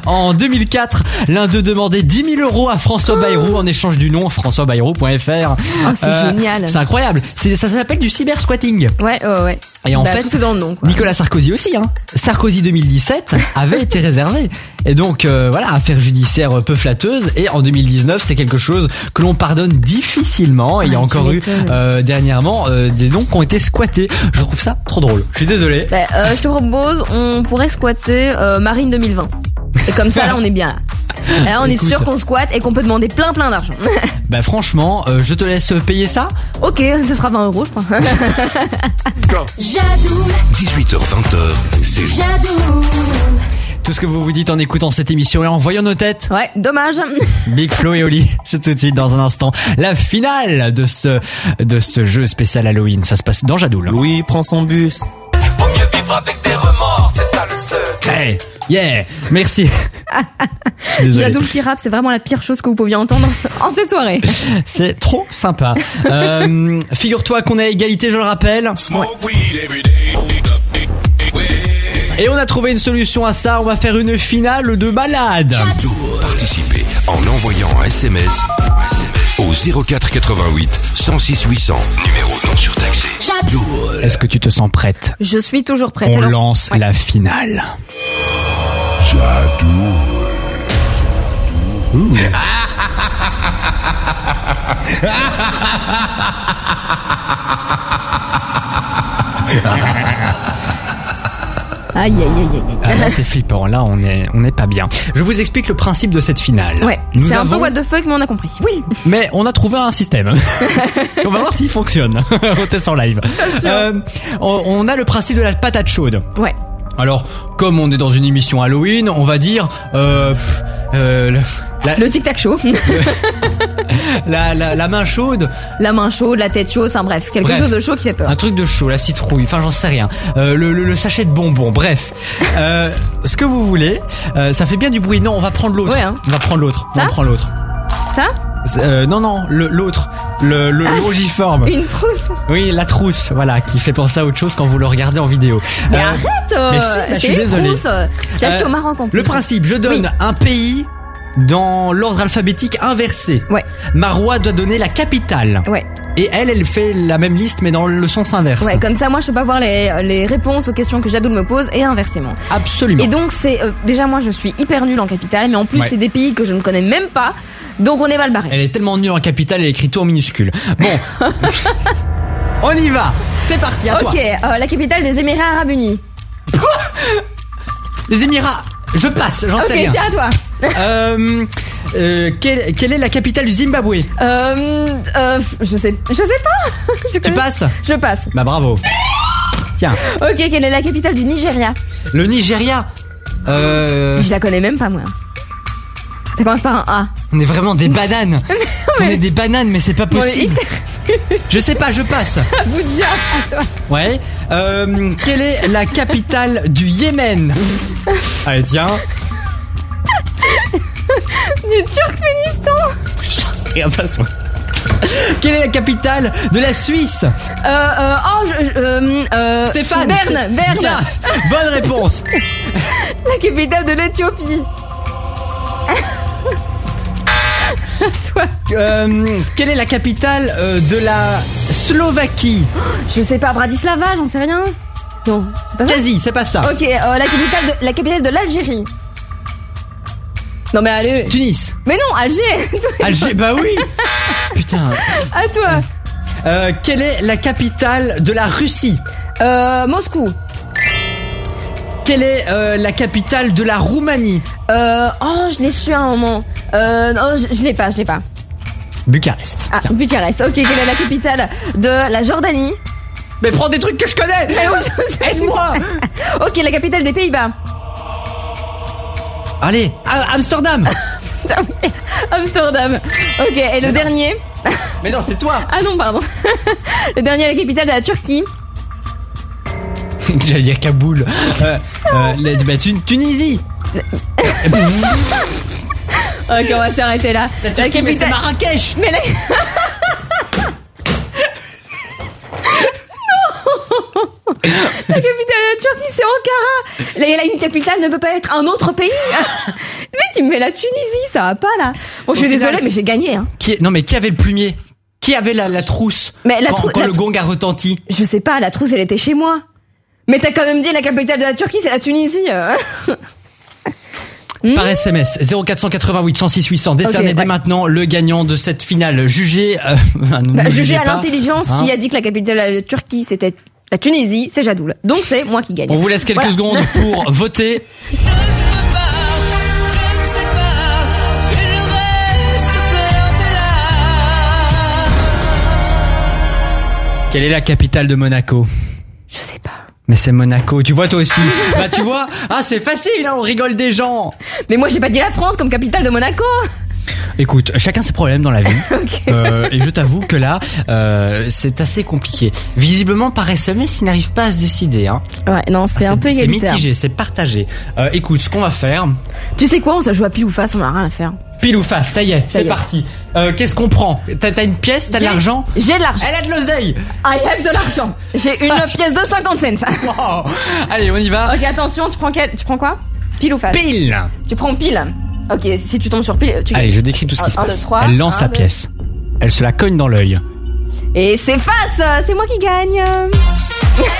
En 2004, l'un d'eux demandait 10 000 euros à François Bayrou en échange du nom françoisbayrou.fr. Oh, c'est génial. C'est incroyable. C'est- Ça s'appelle du cyber squatting. Ouais, ouais, ouais. Et en Bah, fait, tout est dans le nom. Quoi. Nicolas Sarkozy aussi, hein. Sarkozy 2017 [LAUGHS] avait été réservé. Et donc, euh, voilà, affaire judiciaire peu flatteuse. Et en 2019, c'est quelque chose que l'on pardonne difficilement. Et il y a Ah, tu encore eu m'étonnes. euh, dernièrement euh, des noms qui ont été squattés. Je trouve ça trop drôle. Je suis désolé. Bah, euh, je te propose, on pourrait squatter euh, Marine 2020. Et comme ça, là, on est bien. Là, Là, on est sûr qu'on squatte et qu'on peut demander plein plein d'argent. [LAUGHS] Bah franchement, euh, je te laisse payer ça. ok, ce sera 20 euros, je crois. [LAUGHS] 18h20h, c'est Tout ce que vous vous dites en écoutant cette émission et en voyant nos têtes. ouais, dommage. [LAUGHS] Big Flo et Oli, c'est tout de suite dans un instant. La finale de ce, de ce jeu spécial Halloween. Ça se passe dans Jadoul. Louis prend son bus. Hey, yeah, merci. Jadoul qui rappe, c'est vraiment la pire chose que vous pouviez entendre [LAUGHS] en cette soirée. [LAUGHS] C'est trop sympa. Euh, Figure-toi qu'on est à égalité, je le rappelle. Et on a trouvé une solution à ça. On va faire une finale de malade. Participez en envoyant un SMS au 04 88 106 800. Numéro non surtaxé. Est-ce que tu te sens prête? Je suis toujours prête. On alors. lance Ouais. la finale. Aïe, aïe, aïe, aïe, Ah, là, c'est flippant. Là, on est, on n'est pas bien. Je vous explique le principe de cette finale. Ouais, Nous c'est un peu avons- what the fuck, mais on a compris. Oui, mais on a trouvé un système. [LAUGHS] on va voir s'il fonctionne. [LAUGHS] on teste en live. Euh, on, on a le principe de la patate chaude. Ouais. Alors, comme on est dans une émission Halloween, on va dire, euh, pff, euh, le- Le tic-tac chaud. [LAUGHS] La, la, la main chaude, la main chaude, la tête chaude, enfin bref, quelque Bref. chose de chaud qui fait peur. un truc de chaud, la citrouille, enfin j'en sais rien. Euh, le, le, le sachet de bonbons, bref. Euh, ce que vous voulez, euh, ça fait bien du bruit. Non, on va prendre l'autre. Ouais, hein. On va prendre l'autre. On va prendre l'autre. Ça Euh, non, non, l'autre. Le, le, le ogiforme. Une trousse. Oui, la trousse, voilà, qui fait penser à autre chose quand vous le regardez en vidéo. Mais Euh, arrête euh, mais si, bah, je suis désolé. J'ai acheté Euh, au Maroc en plus. Le principe, je donne Oui. un pays dans l'ordre alphabétique inversé. Ouais. Marois doit donner la capitale. Ouais. Et elle, elle fait la même liste mais dans le sens inverse. Ouais, comme ça, moi, je peux pas voir les, les réponses aux questions que Jadoul me pose et inversement. Absolument. Et donc, c'est euh, déjà moi, je suis hyper nulle en capitale, mais en plus, Ouais. c'est des pays que je ne connais même pas. Donc, on est mal barré. Elle est tellement nulle en capitale, elle écrit tout en minuscule. Bon. [LAUGHS] On y va. C'est parti, à toi. Ok, euh, la capitale des Émirats Arabes Unis. Les Émirats. Je passe, j'en sais Ok, rien. tiens à toi. Euh, euh, quelle, quelle est la capitale du Zimbabwe Euh, euh, je sais, je sais pas. [LAUGHS] Je Tu passes Je passe. Bah bravo. Tiens, Ok, quelle est la capitale du Nigeria le Nigeria. Euh, Je la connais même pas moi. Ça commence par un A. on est vraiment des bananes. [LAUGHS] On est des bananes, mais c'est pas possible. Je sais pas, je passe. [LAUGHS] Abuja, toi. Ouais. Euh, quelle est la capitale du Yémen Allez, tiens. [LAUGHS] Du Turkménistan. J'en sais rien, passe-moi. Quelle est la capitale de la Suisse? Euh, euh, oh, je, je- euh, euh, Stéphane Berne, Sté- Berne. Bien, Bonne réponse [LAUGHS] La capitale de l'Éthiopie. toi. [LAUGHS] Euh, Quelle est la capitale euh, de la Slovaquie? Je sais pas, Bratislava, j'en sais rien. Non, c'est pas ça? Quasi, c'est pas ça. Ok, euh, la capitale de la capitale de l'Algérie. Non mais allez. Tunis. Mais non, Alger. [LAUGHS] Alger, bah oui Putain. À toi. Euh, quelle est la capitale de la Russie? Euh, Moscou. Quelle est euh, la capitale de la Roumanie? Euh, oh, je l'ai su à un moment. Euh, non, je, je l'ai pas, je l'ai pas. Bucarest. Ah, Bucarest. Ok, quelle est la capitale de la Jordanie? Mais prends des trucs que je connais Mais oui, je sais. Aide-moi [LAUGHS] Ok, la capitale des Pays-Bas. Allez, à- Amsterdam [LAUGHS] Amsterdam. Ok, et le dernier Mais non, c'est toi [LAUGHS] Ah non, pardon. le dernier, la capitale de la Turquie. J'allais dire Kaboul. [LAUGHS] Euh, euh, la- bah, Tu- Tunisie Ok, on va s'arrêter là. La c'est Marrakech Mais la... [LAUGHS] La capitale de la Turquie, c'est Ankara. La, la- une capitale ne peut pas être un autre pays. Le mec, il me met la Tunisie, ça va pas là. Bon, je suis désolée, mais j'ai gagné. Hein. qui, Non mais qui avait le plumier? Qui avait la, la trousse? Mais la quand, trou- quand la le gong a retenti Je sais pas, la trousse, elle était chez moi. Mais t'as quand même dit la capitale de la Turquie, c'est la Tunisie. euh. [LAUGHS] Par SMS 0488 106 800 décerné dès ouais. maintenant le gagnant de cette finale jugé euh, [LAUGHS] ne Bah, jugé à l'intelligence hein. qui a dit que la capitale de la Turquie, c'était la Tunisie, c'est Jadoul. Donc c'est moi qui gagne. On vous laisse quelques Voilà. secondes [LAUGHS] pour voter. Quelle est la capitale de Monaco? Je sais pas. Mais c'est Monaco, tu vois toi aussi. bah tu vois, ah c'est facile, hein, on rigole des gens. Mais moi j'ai pas dit la France comme capitale de Monaco. Écoute, chacun ses problèmes dans la vie. [LAUGHS] Euh, et je t'avoue que là, euh, c'est assez compliqué. Visiblement, par SMS, il n'arrive pas à se décider. Hein. Ouais, non, c'est un peu C'est mitigé, c'est partagé. Euh, écoute, ce qu'on va faire, Tu sais quoi, on se joue à pile ou face, on a rien à faire. pile ou face, ça y est, c'est parti. Euh, Qu'est-ce qu'on prend T'as une pièce, t'as de l'argent J'ai de l'argent. Elle a de l'oseille I have de l'argent. J'ai une pièce de 50 cents. [LAUGHS] Wow. Allez, on y va. ok, attention, tu prends quel Tu prends quoi? Pile ou face? Pile Tu prends pile. Ok, si tu tombes sur pile, tu Allez, je décris tout ce qui Un, se un, passe. deux, trois. Elle lance Un, la deux. pièce. Elle se la cogne dans l'œil. Et c'est face C'est moi qui gagne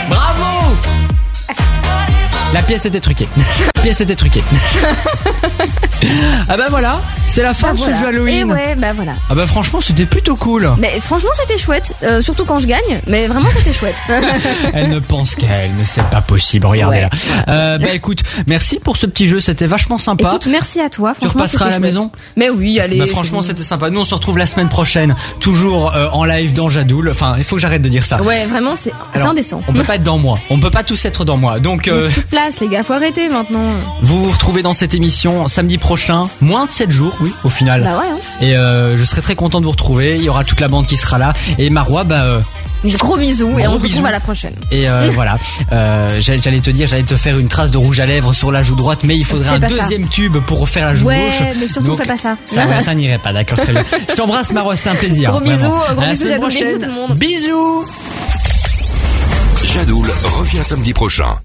Bravo [LAUGHS] La pièce était truquée. La pièce était truquée. [LAUGHS] ah bah voilà, c'est la fin Bah de voilà. ce jeu Halloween. Et ouais, bah voilà. Ah bah franchement, c'était plutôt cool. Mais franchement, c'était chouette. Euh, surtout quand je gagne. Mais vraiment, c'était chouette. [LAUGHS] Elle ne pense qu'à elle, mais c'est pas possible. Regardez Ouais. là. Euh, bah écoute, merci pour ce petit jeu, c'était vachement sympa. Écoute, merci à toi. Franchement, repasseras à la chouette. maison Mais oui, allez. Bah franchement c'était sympa. Nous on se retrouve la semaine prochaine, toujours euh, en live dans Jadoul. Enfin, il faut que j'arrête de dire ça. Ouais, vraiment, c'est indécent. On peut pas être dans moi. On peut pas tous être dans moi. Donc [LAUGHS] place, les gars, faut arrêter maintenant. vous vous retrouvez dans cette émission samedi prochain, moins de 7 jours. oui, au final. Bah ouais. Hein. Et euh, je serai très content de vous retrouver. Il y aura toute la bande qui sera là. Et Marois, bah. Euh, Gros bisous et on se retrouve à la prochaine. et euh, [LAUGHS] voilà, euh, j'allais te dire, j'allais te faire une trace de rouge à lèvres sur la joue droite, mais il faudrait un ça. deuxième tube pour refaire la joue Ouais, gauche. mais surtout Donc, fais pas ça. Ça, ouais, ça n'irait pas, d'accord, très bien. [LAUGHS] Je t'embrasse, Marois, c'était un plaisir. Gros vraiment. bisous, gros bisous, Jadoul, bisous tout le monde. Bisous. Jadoul revient samedi prochain.